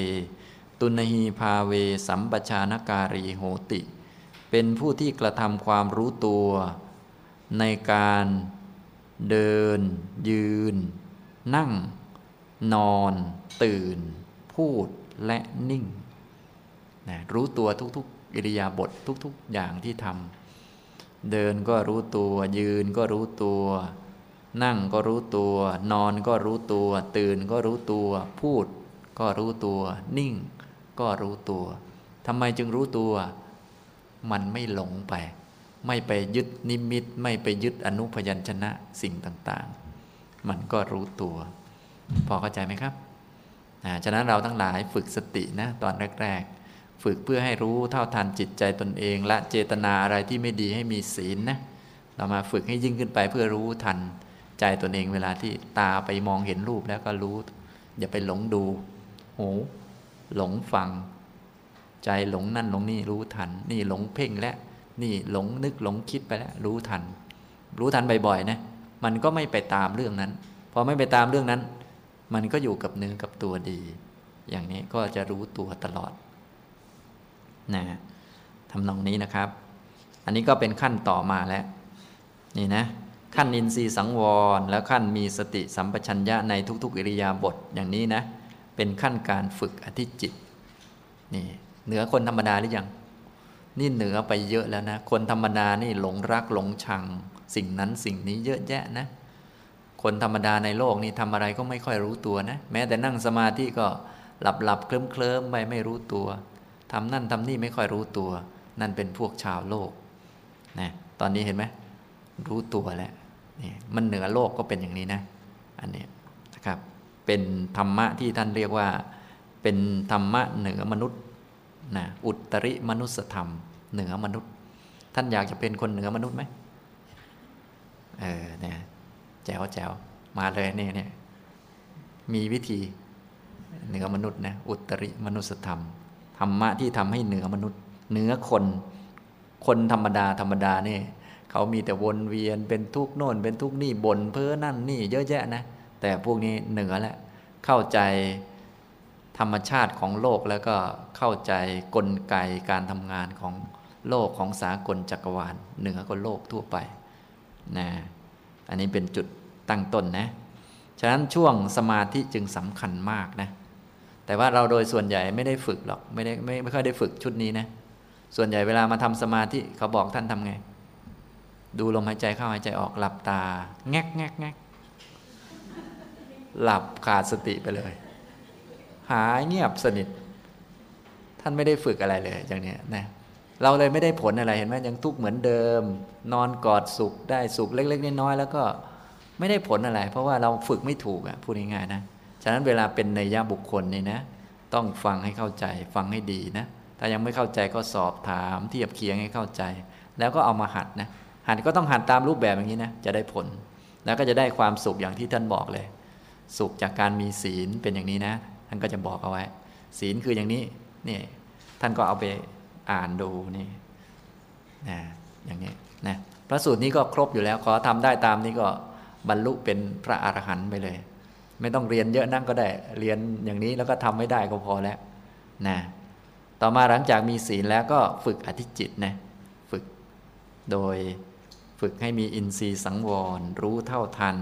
ตุนหีภาเวสัมปชานการีโหติ เป็นผู้ที่กระทำความรู้ตัว ในการเดิน ยืน นั่ง นอน ตื่น พูดและนิ่งนะรู้ตัวทุกๆอิริยาบถททุกๆ อย่างที่ทำเดินก็รู้ตัว ยืนก็รู้ตัว นั่งก็รู้ตัว นอนก็รู้ตัว ตื่นก็รู้ตัว พูดก็รู้ตัว นิ่งก็รู้ตัวทำไมจึงรู้ตัว มันไม่หลงไป ไม่ไปยึดนิมิต ไม่ไปยึดอนุพยัญชนะสิ่งต่างๆ มันก็รู้ตัว พอเข้าใจไหมครับ ฉะนั้นเราทั้งหลายฝึกสตินะตอนแรก ๆ ฝึกเพื่อให้รู้เท่าทันจิตใจตนเอง และเจตนาอะไรที่ไม่ดีให้มีศีลนะเรามาฝึกให้ยิ่งขึ้นไปเพื่อรู้ทันใจตนเองเวลาที่ตาไปมองเห็นรูปแล้วก็รู้ อย่าไปหลงดูหูหลงฟัง ใจหลงนั่นหลงนี่รู้ทัน นี่หลงเพ่งแล้วนี่หลงนึกหลงคิดไปแล้วรู้ทัน รู้ทันบ่อยๆนะมันก็ไม่ไปตามเรื่องนั้น พอไม่ไปตามเรื่องนั้น มันก็อยู่กับเนื้อกับตัวดี อย่างนี้ก็จะรู้ตัวตลอดนะทำนองนี้นะครับ อันนี้ก็เป็นขั้นต่อมาแล้ว นี่นะ ขั้นอินทรีย์สังวร แล้วขั้นมีสติสัมปชัญญะในทุก ๆ อิริยาบถอย่างนี้นะ เป็นขั้นการฝึกอธิจิต นี่เหนือคนธรรมดาหรือยังนี่เหนือไปเยอะแล้วนะ คนธรรมดานี่หลงรักหลงชัง สิ่งนั้นสิ่งนี้เยอะแยะนะ คนธรรมดาในโลกนี่ทำอะไรก็ไม่ค่อยรู้ตัวนะ แม้แต่นั่งสมาธิก็หลับหลับเคลิ้มเคลิ้มไปไม่รู้ตัวทำนั่นทำนี่ไม่ค่อยรู้ตัว นั่นเป็นพวกชาวโลกนะตอนนี้เห็นไหมรู้ตัวแล้วนี่มันเหนือโลกก็เป็นอย่างนี้นะ อันนี้นะครับเป็นธรรมะที่ท่านเรียกว่า เป็นธรรมะเหนือมนุษย์นะอุตริมนุสธรรม เหนือมนุษย์ ท่านอยากจะเป็นคนเหนือมนุษย์ไหมเออเนี่ย แจ๋วแจ๋วมาเลยนี่เนี่ยมีวิธีเหนือมนุษย์นะอุตริมนุสธรรมธรรมะที่ทำให้เหนือมนุษย์ เหนือคน คนธรรมดาธรรมดาเนี่ยเขามีแต่วนเวียนเป็นทุกโน่น เป็นทุกนี่บนเพ้อนั่นนี่เยอะแยะนะ แต่พวกนี้เหนือแล้วเข้าใจธรรมชาติของโลกแล้วก็เข้าใจกลไกการทำงานของโลกของสากลจักรวาลเหนือกว่าโลกทั่วไปนะอันนี้เป็นจุด ตั้งต้นนะ ฉะนั้นช่วงสมาธิจึงสำคัญมากนะ แต่ว่าเราโดยส่วนใหญ่ไม่ได้ฝึกหรอก ไม่ได้ไม่ไม่ค่อยได้ฝึกชุดนี้นะ ส่วนใหญ่เวลามาทำสมาธิเขาบอกท่านทำไง ดูลมหายใจเข้าหายใจออกหลับตา แงกแงกแงกหลับขาดสติไปเลย หายเงียบสนิท ท่านไม่ได้ฝึกอะไรเลยอย่างนี้นะเราเลยไม่ได้ผลอะไรเห็นไหมยังทุกข์เหมือนเดิม นอนกอดสุขได้สุขเล็ก ๆ น้อยๆแล้วก็ ไม่ได้ผลอะไร เพราะว่าเราฝึกไม่ถูกอะพูดง่ายๆนะ ฉะนั้นเวลาเป็นในย่าบุคคลนี่นะ ต้องฟังให้เข้าใจ ฟังให้ดีนะ ถ้ายังไม่เข้าใจก็สอบถามเทียบเคียงให้เข้าใจ แล้วก็เอามาหัดนะ หัดก็ต้องหัดตามรูปแบบอย่างนี้นะ จะได้ผล แล้วก็จะได้ความสุขอย่างที่ท่านบอกเลย สุขจากการมีศีลเป็นอย่างนี้นะ ท่านก็จะบอกเอาไว้ ศีลคืออย่างนี้ นี่ ท่านก็เอาไปอ่านดูนี่นะอย่างนี้นะ พระสูตรนี้ก็ครบอยู่แล้ว ขอทำได้ตามนี้ก็ บรรลุเป็นพระอรหันต์ไปเลย ไม่ต้องเรียนเยอะนั่งก็ได้ เรียนอย่างนี้แล้วก็ทำไม่ได้ก็พอแล้วนะต่อมาหลังจากมีศีลแล้วก็ฝึกอธิจิตนะฝึกโดยฝึกให้มีอินทรีย์สังวร รู้เท่าทัน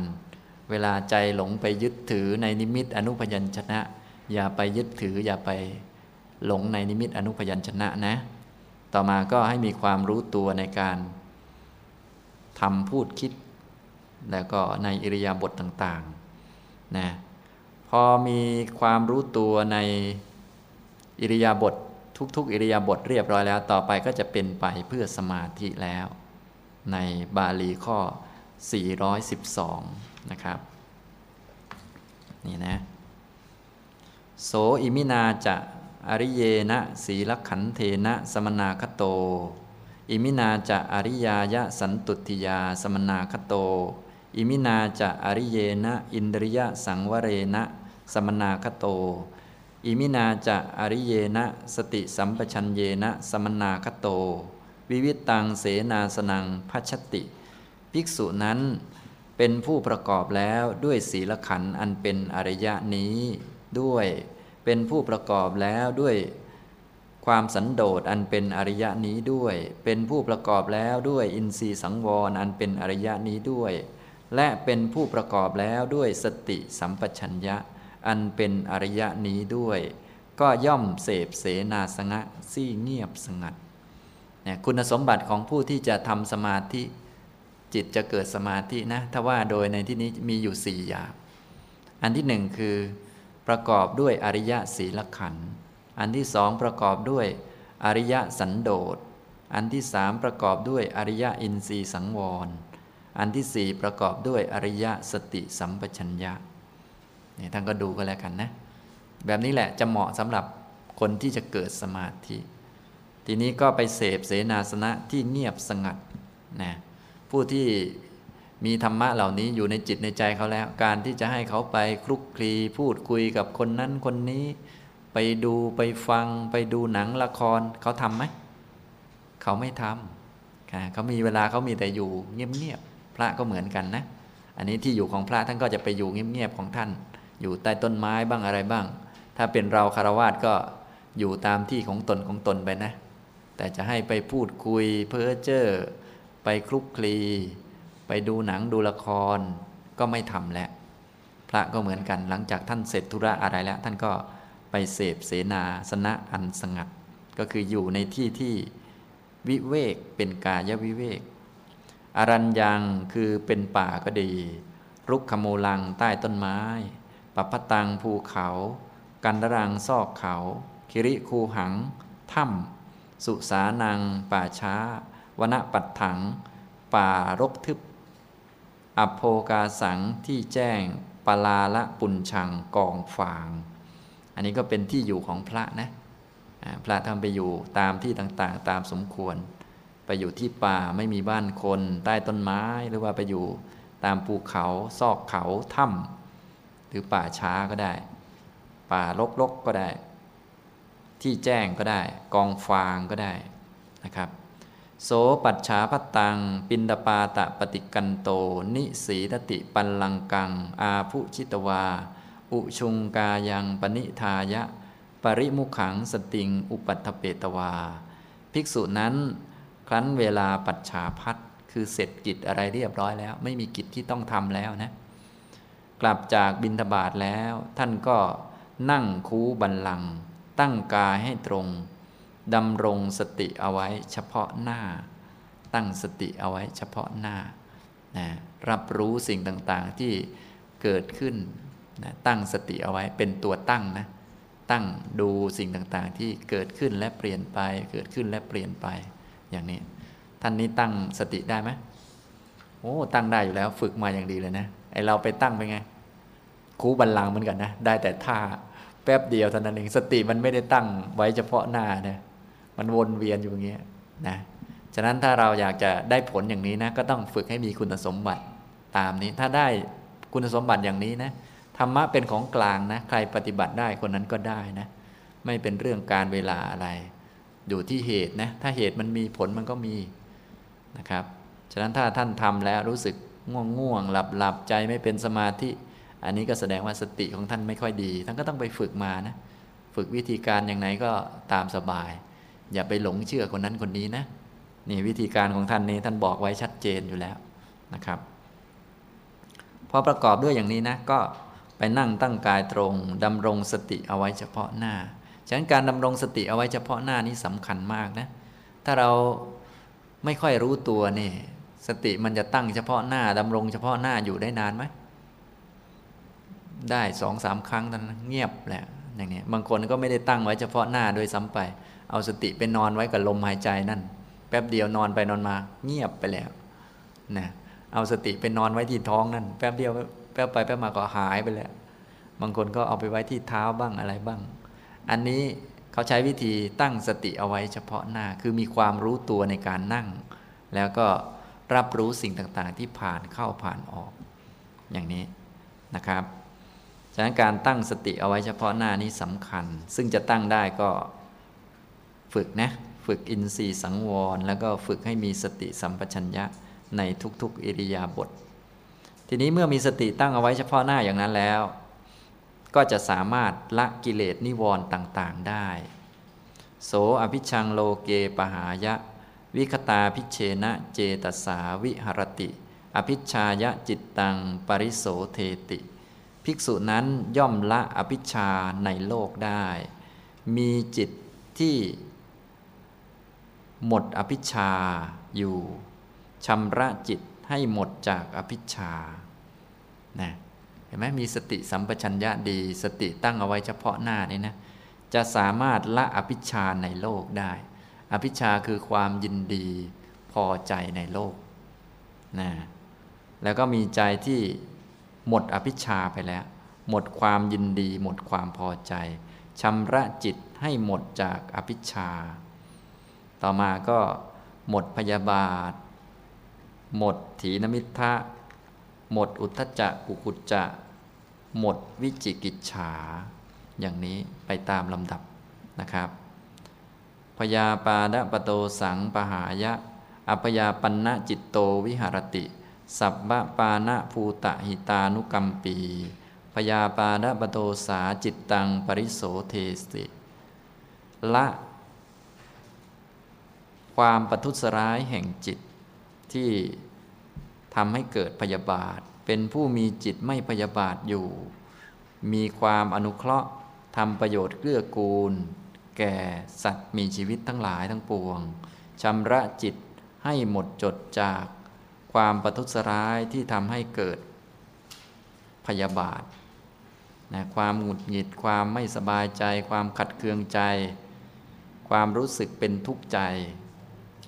เวลาใจหลงไปยึดถือในนิมิตอนุพยัญชนะ อย่าไปยึดถืออย่าไปหลงในนิมิตอนุพยัญชนะนะ ต่อมาก็ให้มีความรู้ตัวในการทำพูดคิด แล้วก็ในอิริยาบถต่างๆนะพอมีความรู้ตัวในอิริยาบถทุก ๆ อิริยาบถเรียบร้อยแล้ว ต่อไปก็จะเป็นไปเพื่อสมาธิแล้ว ในบาลีข้อ 412 นะครับ นี่นะ โสอิมินา จ อริเยน สีลักขันเธน สมันนาคโต อิมินา จ อริยาย สันตุฏฐิยาสมันนาคโต อิมินา จ อริเยน อินทริยสังวเรน สมันนาคโต อิมินา จ อริเยน สติสัมปชัญเญน สมันนาคโต วิวิตตังเสนาสนังพัชติ ภิกษุนั้นเป็นผู้ประกอบแล้วด้วยศีลขันธ์อันเป็นอริยะนี้ด้วยเป็นผู้ประกอบแล้วด้วยความสันโดษอันเป็นอริยะนี้ด้วย เป็นผู้ประกอบแล้วด้วยอินทรีย์สังวรอันเป็นอริยะนี้ด้วย และเป็นผู้ประกอบแล้วด้วยสติสัมปชัญญะ อันเป็นอริยะนี้ด้วย ก็ย่อมเสพเสนาสงะซี่เงียบสงัดเนี่ยคุณสมบัติของผู้ที่จะทำสมาธิจิตจะเกิดสมาธินะ ถ้าว่าโดยในที่นี้มีอยู่สี่อย่าง อันที่หนึ่งคือประกอบด้วยอริยศีลขันธ์ อันที่สองประกอบด้วยอริยสันโดษ อันที่สามประกอบด้วยอริยอินทรีย์สังวร อันที่สี่ประกอบด้วยอริยสติสัมปชัญญะนี่ท่านก็ดูก็แล้วกันนะ แบบนี้แหละจะเหมาะสำหรับคนที่จะเกิดสมาธิ ทีนี้ก็ไปเสพเสนาสนะที่เงียบสงัดนะผู้ที่มีธรรมะเหล่านี้อยู่ในจิตในใจเขาแล้ว การที่จะให้เขาไปคลุกคลีพูดคุยกับคนนั้นคนนี้ ไปดูไปฟัง ไปดูหนังละครเขาทำไหม เขาไม่ทำเขามีเวลาเขามีแต่อยู่เงียบๆ พระก็เหมือนกันนะ อันนี้ที่อยู่ของพระท่านก็จะไปอยู่เงียบๆของท่าน อยู่ใต้ต้นไม้บ้างอะไรบ้าง ถ้าเป็นเราคารวาสก็อยู่ตามที่ของตนของตนไปนะ แต่จะให้ไปพูดคุยเพ้อเจ้อไปคลุกคลี ไปดูหนังดูละครก็ไม่ทำแล้วพระก็เหมือนกันหลังจากท่านเสร็จธุระอะไรแล้ว ท่านก็ไปเสพเสนาสนะอันสงัด ก็คืออยู่ในที่ที่วิเวกเป็นกายวิเวก อรัญยังคือเป็นป่าก็ดี รุกขโมลังใต้ต้นไม้ปัปตังภูเขา กันดรังซอกเขา คิริคูหัง ถ้ำสุสานัง ป่าช้าวณปัดถัง ป่ารกทึบ อโภกาสังที่แจ้งปลาละปุญชังกองฟาง อันนี้ก็เป็นที่อยู่ของพระนะ พระทำไปอยู่ตามที่ต่างๆ ตามสมควร ไปอยู่ที่ป่าไม่มีบ้านคนใต้ต้นไม้หรือว่าไปอยู่ตามภูเขาซอกเขาถ้ำหรือป่าช้าก็ได้ ป่ารกๆกก็ได้ ที่แจ้งก็ได้ กองฟางก็ได้นะครับ โสปัจฉาพัตัง ปินดปาตะปฏิกันโต นิสีตติปันลังกัง อาภุชิตวา อุชุงกายังปณิทายะ ปริมุขังสติง อุปัตเปตวา ภิกษุนั้น ครั้นเวลาปัจฉาพัดคือเสร็จกิจอะไรเรียบร้อยแล้ว ไม่มีกิจที่ต้องทำแล้วนะ กลับจากบินทบาทแล้ว ท่านก็นั่งคูบันลัง ตั้งกายให้ตรงดำรงสติเอาไว้เฉพาะหน้า ตั้งสติเอาไว้เฉพาะหน้านะรับรู้สิ่งต่างๆที่เกิดขึ้นนะตั้งสติเอาไว้เป็นตัวตั้งนะตั้งดูสิ่งต่างๆที่เกิดขึ้นและเปลี่ยนไป เกิดขึ้นและเปลี่ยนไป อย่างนี้ ท่านนี้ตั้งสติได้ไหมโอ้ตั้งได้อยู่แล้วฝึกมาอย่างดีเลยนะไอเราไปตั้งไปไงคูบันลังเหมือนกันนะได้แต่ท่าแป๊บเดียวเท่านั้นเองสติมันไม่ได้ตั้งไว้เฉพาะหน้านะมันวนเวียนอยู่อย่างเงี้ยนะฉะนั้นถ้าเราอยากจะได้ผลอย่างนี้นะ ก็ต้องฝึกให้มีคุณสมบัติตามนี้ ถ้าได้คุณสมบัติอย่างนี้นะธรรมะเป็นของกลางนะ ใครปฏิบัติได้คนนั้นก็ได้นะ ไม่เป็นเรื่องการเวลาอะไร อยู่ที่เหตุนะถ้าเหตุมันมีผลมันก็มีนะครับฉะนั้นถ้าท่านทำแล้วรู้สึกง่วงง่วงหลับหลับใจไม่เป็นสมาธิ อันนี้ก็แสดงว่าสติของท่านไม่ค่อยดี ท่านก็ต้องไปฝึกมานะฝึกวิธีการอย่างไหนก็ตามสบาย อย่าไปหลงเชื่อคนนั้นคนนี้นะนี่วิธีการของท่านนี้ท่านบอกไว้ชัดเจนอยู่แล้วนะครับพอประกอบด้วยอย่างนี้นะก็ไปนั่งตั้งกายตรงดำรงสติเอาไว้เฉพาะหน้า ฉะนั้นการดำรงสติเอาไว้เฉพาะหน้านี้สำคัญมากนะ ถ้าเราไม่ค่อยรู้ตัวนี่สติมันจะตั้งเฉพาะหน้าดำรงเฉพาะหน้าอยู่ได้นานไหมได้สองสามครั้งนั้นเงียบแหละอย่างนี้บางคนก็ไม่ได้ตั้งไว้เฉพาะหน้าโดยซ้ำไป เอาสติไปนอนไว้กับลมหายใจนั่น แป๊บเดียวนอนไปนอนมาเงียบไปแล้วนะเอาสติไปนอนไว้ที่ท้องนั่น แป๊บเดียวแป๊บไปแป๊บมาก็หายไปแล้ว บางคนก็เอาไปไว้ที่เท้าบ้างอะไรบ้าง อันนี้เขาใช้วิธีตั้งสติเอาไว้เฉพาะหน้า คือมีความรู้ตัวในการนั่ง แล้วก็รับรู้สิ่งต่างๆ ที่ผ่านเข้าผ่านออก อย่างนี้นะครับ ฉะนั้นการตั้งสติเอาไว้เฉพาะหน้านี้สำคัญ ซึ่งจะตั้งได้ก็ฝึกนะฝึกอินทรีย์สังวร แล้วก็ฝึกให้มีสติสัมปชัญญะในทุกๆอิริยาบถทีนี้เมื่อมีสติตั้งเอาไว้เฉพาะหน้าอย่างนั้นแล้ว ก็จะสามารถละกิเลสนิวรณ์ต่างๆได้ โสอภิชังโลเกปหายะ วิคตาพิเชนะเจตสาวิหรติ อภิชายะจิตตังปริโสเทติ ภิกษุนั้นย่อมละอภิชาในโลกได้ มีจิตที่หมดอภิชาอยู่ชำระจิตให้หมดจากอภิชานะ ห็นไหมมีสติสัมปชัญญะดี สติตั้งเอาไว้เฉพาะหน้านี่นะจะสามารถละอภิชาในโลกได้ อภิชาคือความยินดีพอใจในโลกนะแล้วก็มีใจที่หมดอภิชาไปแล้ว หมดความยินดี หมดความพอใจชำระจิตให้หมดจากอภิชา ต่อมาก็หมดพยาบาท หมดถีนมิทะหมดอุทธจักกุกุจจะ หมดวิจิกิจฉา อย่างนี้ไปตามลำดับนะครับพยาปาดะปโตสังปหายะ อัพยาปันนะจิตโตวิหารติ สัพพะปานะภูตะหิตานุกัมปีพยาปาดะปโตสาจิตตังปริโสเทสิละ ความปทุสร้ายแห่งจิตที่ทำให้เกิดพยาบาท เป็นผู้มีจิตไม่พยาบาทอยู่ มีความอนุเคราะห์ทำประโยชน์เกื้อกูล แก่สัตว์มีชีวิตทั้งหลายทั้งปวงชำระจิตให้หมดจดจากความประทุษร้ายที่ทำให้เกิดพยาบาทนะความหงุดหงิดความไม่สบายใจ ความขัดเคืองใจ ความรู้สึกเป็นทุกข์ใจ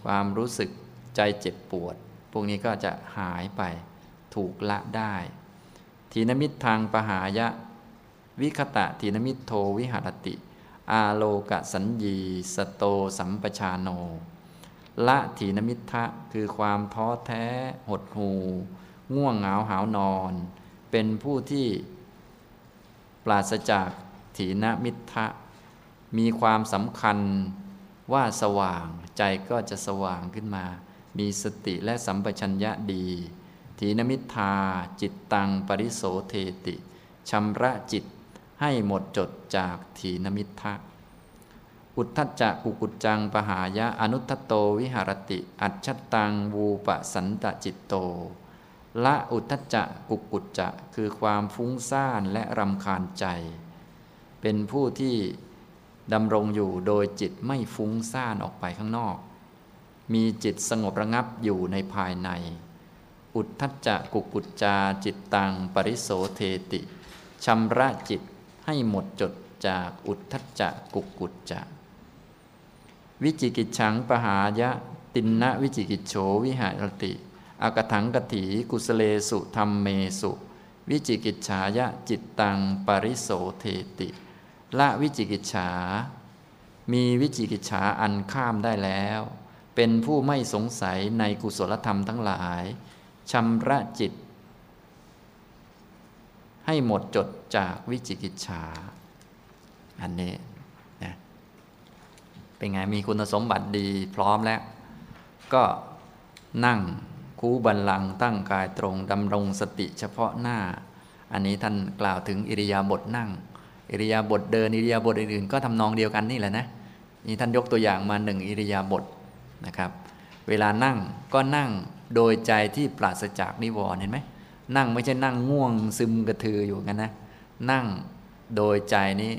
ความรู้สึกใจเจ็บปวด พวกนี้ก็จะหายไป ถูกละได้ทีนมิตทางปหายะ วิคตะทีนมิตโทวิหารติ อาโลกสัญญีสโตสัมปชาโน ละทีนมิทะคือความท้อแท้ หดหู ง่วงเหงาหาวนอน เป็นผู้ที่ปราศจากถีนมิทะมีความสำคัญว่าสว่างใจก็จะสว่างขึ้นมา มีสติและสัมปชัญญะดี ทีนมิทาจิตตังปริโสเทติชำระจิตให้หมดจดจากทีนมิทะอุทธัจจะกุกุจจังปหายะอนุทโตวิหารติ อัจฉตังวูปสันตจิตโต ละอุทธัจจะกุกุจจะคือความฟุ้งซ่านและรำคาญใจ เป็นผู้ที่ดำรงอยู่โดยจิตไม่ฟุ้งซ่านออกไปข้างนอก มีจิตสงบระงับอยู่ในภายใน อุทธัจจะกุกุจจาจิตตังปริโสเทติชำระจิตให้หมดจดจากอุทธัจจะกุกุจจะวิจิกิจฉังปหายะ ตินนะวิจิกิจโฉวิหารติอากถังกถีกุสเลสุธรรมเมสุ วิจิกิจฉายะจิตตังปริโสเทติ ละวิจิกิจฉา มีวิจิกิจฉาอันข้ามได้แล้ว เป็นผู้ไม่สงสัยในกุศลธรรมทั้งหลาย ชำระจิต ให้หมดจดจากวิจิกิจฉาอันนี้นะเป็นไงมีคุณสมบัติดีพร้อมแล้ว ก็นั่งคูบันลังตั้งกายตรงดำรงสติเฉพาะหน้า อันนี้ท่านกล่าวถึงอิริยาบถนั่ง อิริยาบถเดินอิริยาบถอื่นๆ ก็ทำนองเดียวกันนี่แหละนะนี่ท่านยกตัวอย่างมาหนึ่งอิริยาบถนะครับ เวลานั่งก็นั่งโดยใจที่ปราศจากนิวรณ์เห็นไหมนั่งไม่ใช่นั่งง่วงซึมกระทืออยู่กันนะ นั่งโดยใจนี้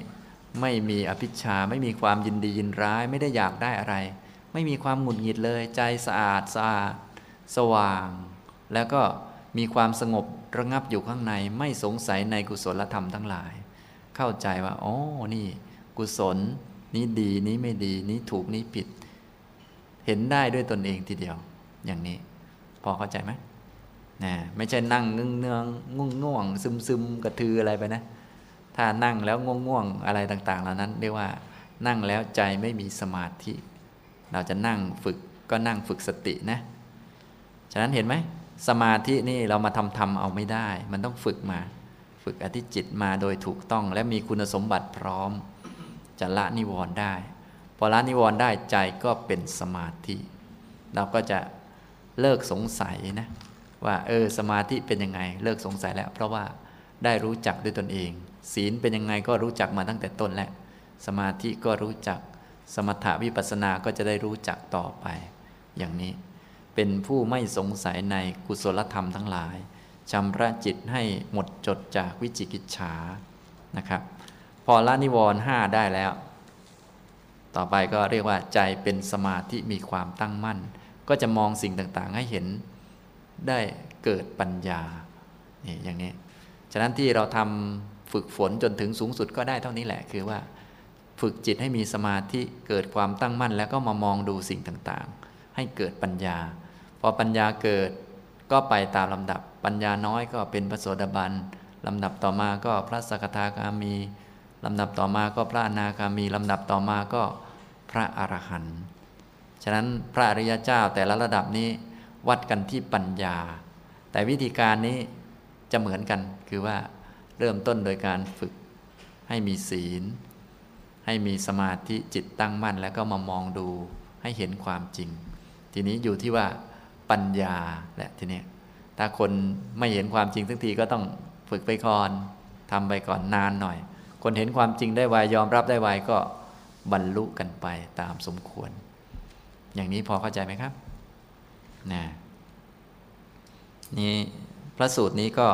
ไม่มีอภิชาไม่มีความยินดียินร้าย ไม่ได้อยากได้อะไร ไม่มีความหงุดหงิดเลย ใจสะอาดสะอาดสว่าง แล้วก็มีความสงบระงับอยู่ข้างในไม่สงสัยในกุศลธรรมทั้งหลาย เข้าใจว่าอ๋อนี่ กุศล นี้ดีนี้ไม่ดี นี้ถูกนี้ผิด เห็นได้ด้วยตนเองทีเดียว อย่างนี้ พอเข้าใจไหมนะไม่ใช่นั่งงึงเนืองง่วงง่วงซึมซึมกระทืออะไรไปนะ ถ้านั่งแล้วง่วงง่วงอะไรต่างๆ เหล่านั้นเรียกว่านั่งแล้วใจไม่มีสมาธิ เราจะนั่งฝึกก็นั่งฝึกสตินะ ฉะนั้นเห็นไหมสมาธินี่เรามาทำทำเอาไม่ได้ มันต้องฝึกมา ฝึกอธิจิตมาโดยถูกต้อง และมีคุณสมบัติพร้อม จะละนิวรณ์ได้ พอละนิวรณ์ได้ใจก็เป็นสมาธิ เราก็จะเลิกสงสัยนะ ว่าเออสมาธิเป็นยังไง เลิกสงสัยแล้ว เพราะว่าได้รู้จักด้วยตนเอง ศีลเป็นยังไงก็รู้จักมาตั้งแต่ต้นแล้วสมาธิก็รู้จักสมถะวิปัสสนาก็จะได้รู้จักต่อไป อย่างนี้เป็นผู้ไม่สงสัยในกุศลธรรมทั้งหลายชำระจิตให้หมดจดจากวิจิกิจฉานะครับ พอละนิวรณ์ห้าได้แล้ว ต่อไปก็เรียกว่าใจเป็นสมาธิมีความตั้งมั่น ก็จะมองสิ่งต่างๆ ให้เห็นได้เกิดปัญญานี่อย่างนี้ ฉะนั้นที่เราทำฝึกฝนจนถึงสูงสุดก็ได้เท่านี้แหละคือว่าฝึกจิตให้มีสมาธิเกิดความตั้งมั่น แล้วก็มามองดูสิ่งต่างๆ ให้เกิดปัญญา พอปัญญาเกิดก็ไปตามลำดับปัญญาน้อยก็เป็นพระโสดาบันลำดับต่อมาก็พระสกทาคามี ลำดับต่อมาก็พระอนาคามีลำดับต่อมาก็พระอรหันต์ฉะนั้นพระอริยเจ้าแต่ละระดับนี้วัดกันที่ปัญญา แต่วิธีการนี้จะเหมือนกันคือว่าเริ่มต้นโดยการฝึกให้มีศีล ให้มีสมาธิจิตตั้งมั่น แล้วก็มามองดูให้เห็นความจริง ทีนี้อยู่ที่ว่าปัญญาแหละทีนี้ถ้าคนไม่เห็นความจริงสักทีก็ต้องฝึกไปก่อนทำไปก่อนนานหน่อย คนเห็นความจริงได้ไวยอมรับได้ไวก็บรรลุกันไปตามสมควร อย่างนี้พอเข้าใจไหมครับนะนี่พระสูตรนี้ก็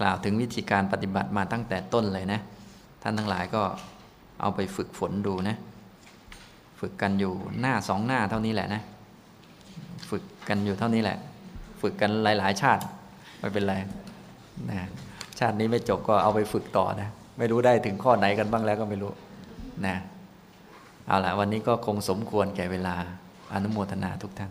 กล่าวถึงวิธีการปฏิบัติมาตั้งแต่ต้นเลยนะ ท่านทั้งหลายก็เอาไปฝึกฝนดูนะ ฝึกกันอยู่หน้าสองหน้าเท่านี้แหละนะ ฝึกกันอยู่เท่านี้แหละ ฝึกกันหลาย ๆ ชาติไม่เป็นไรนะชาตินี้ไม่จบก็เอาไปฝึกต่อนะ ไม่รู้ได้ถึงข้อไหนกันบ้างแล้วก็ไม่รู้นะเอาละวันนี้ก็คงสมควรแก่เวลาอนุโมทนาทุกท่าน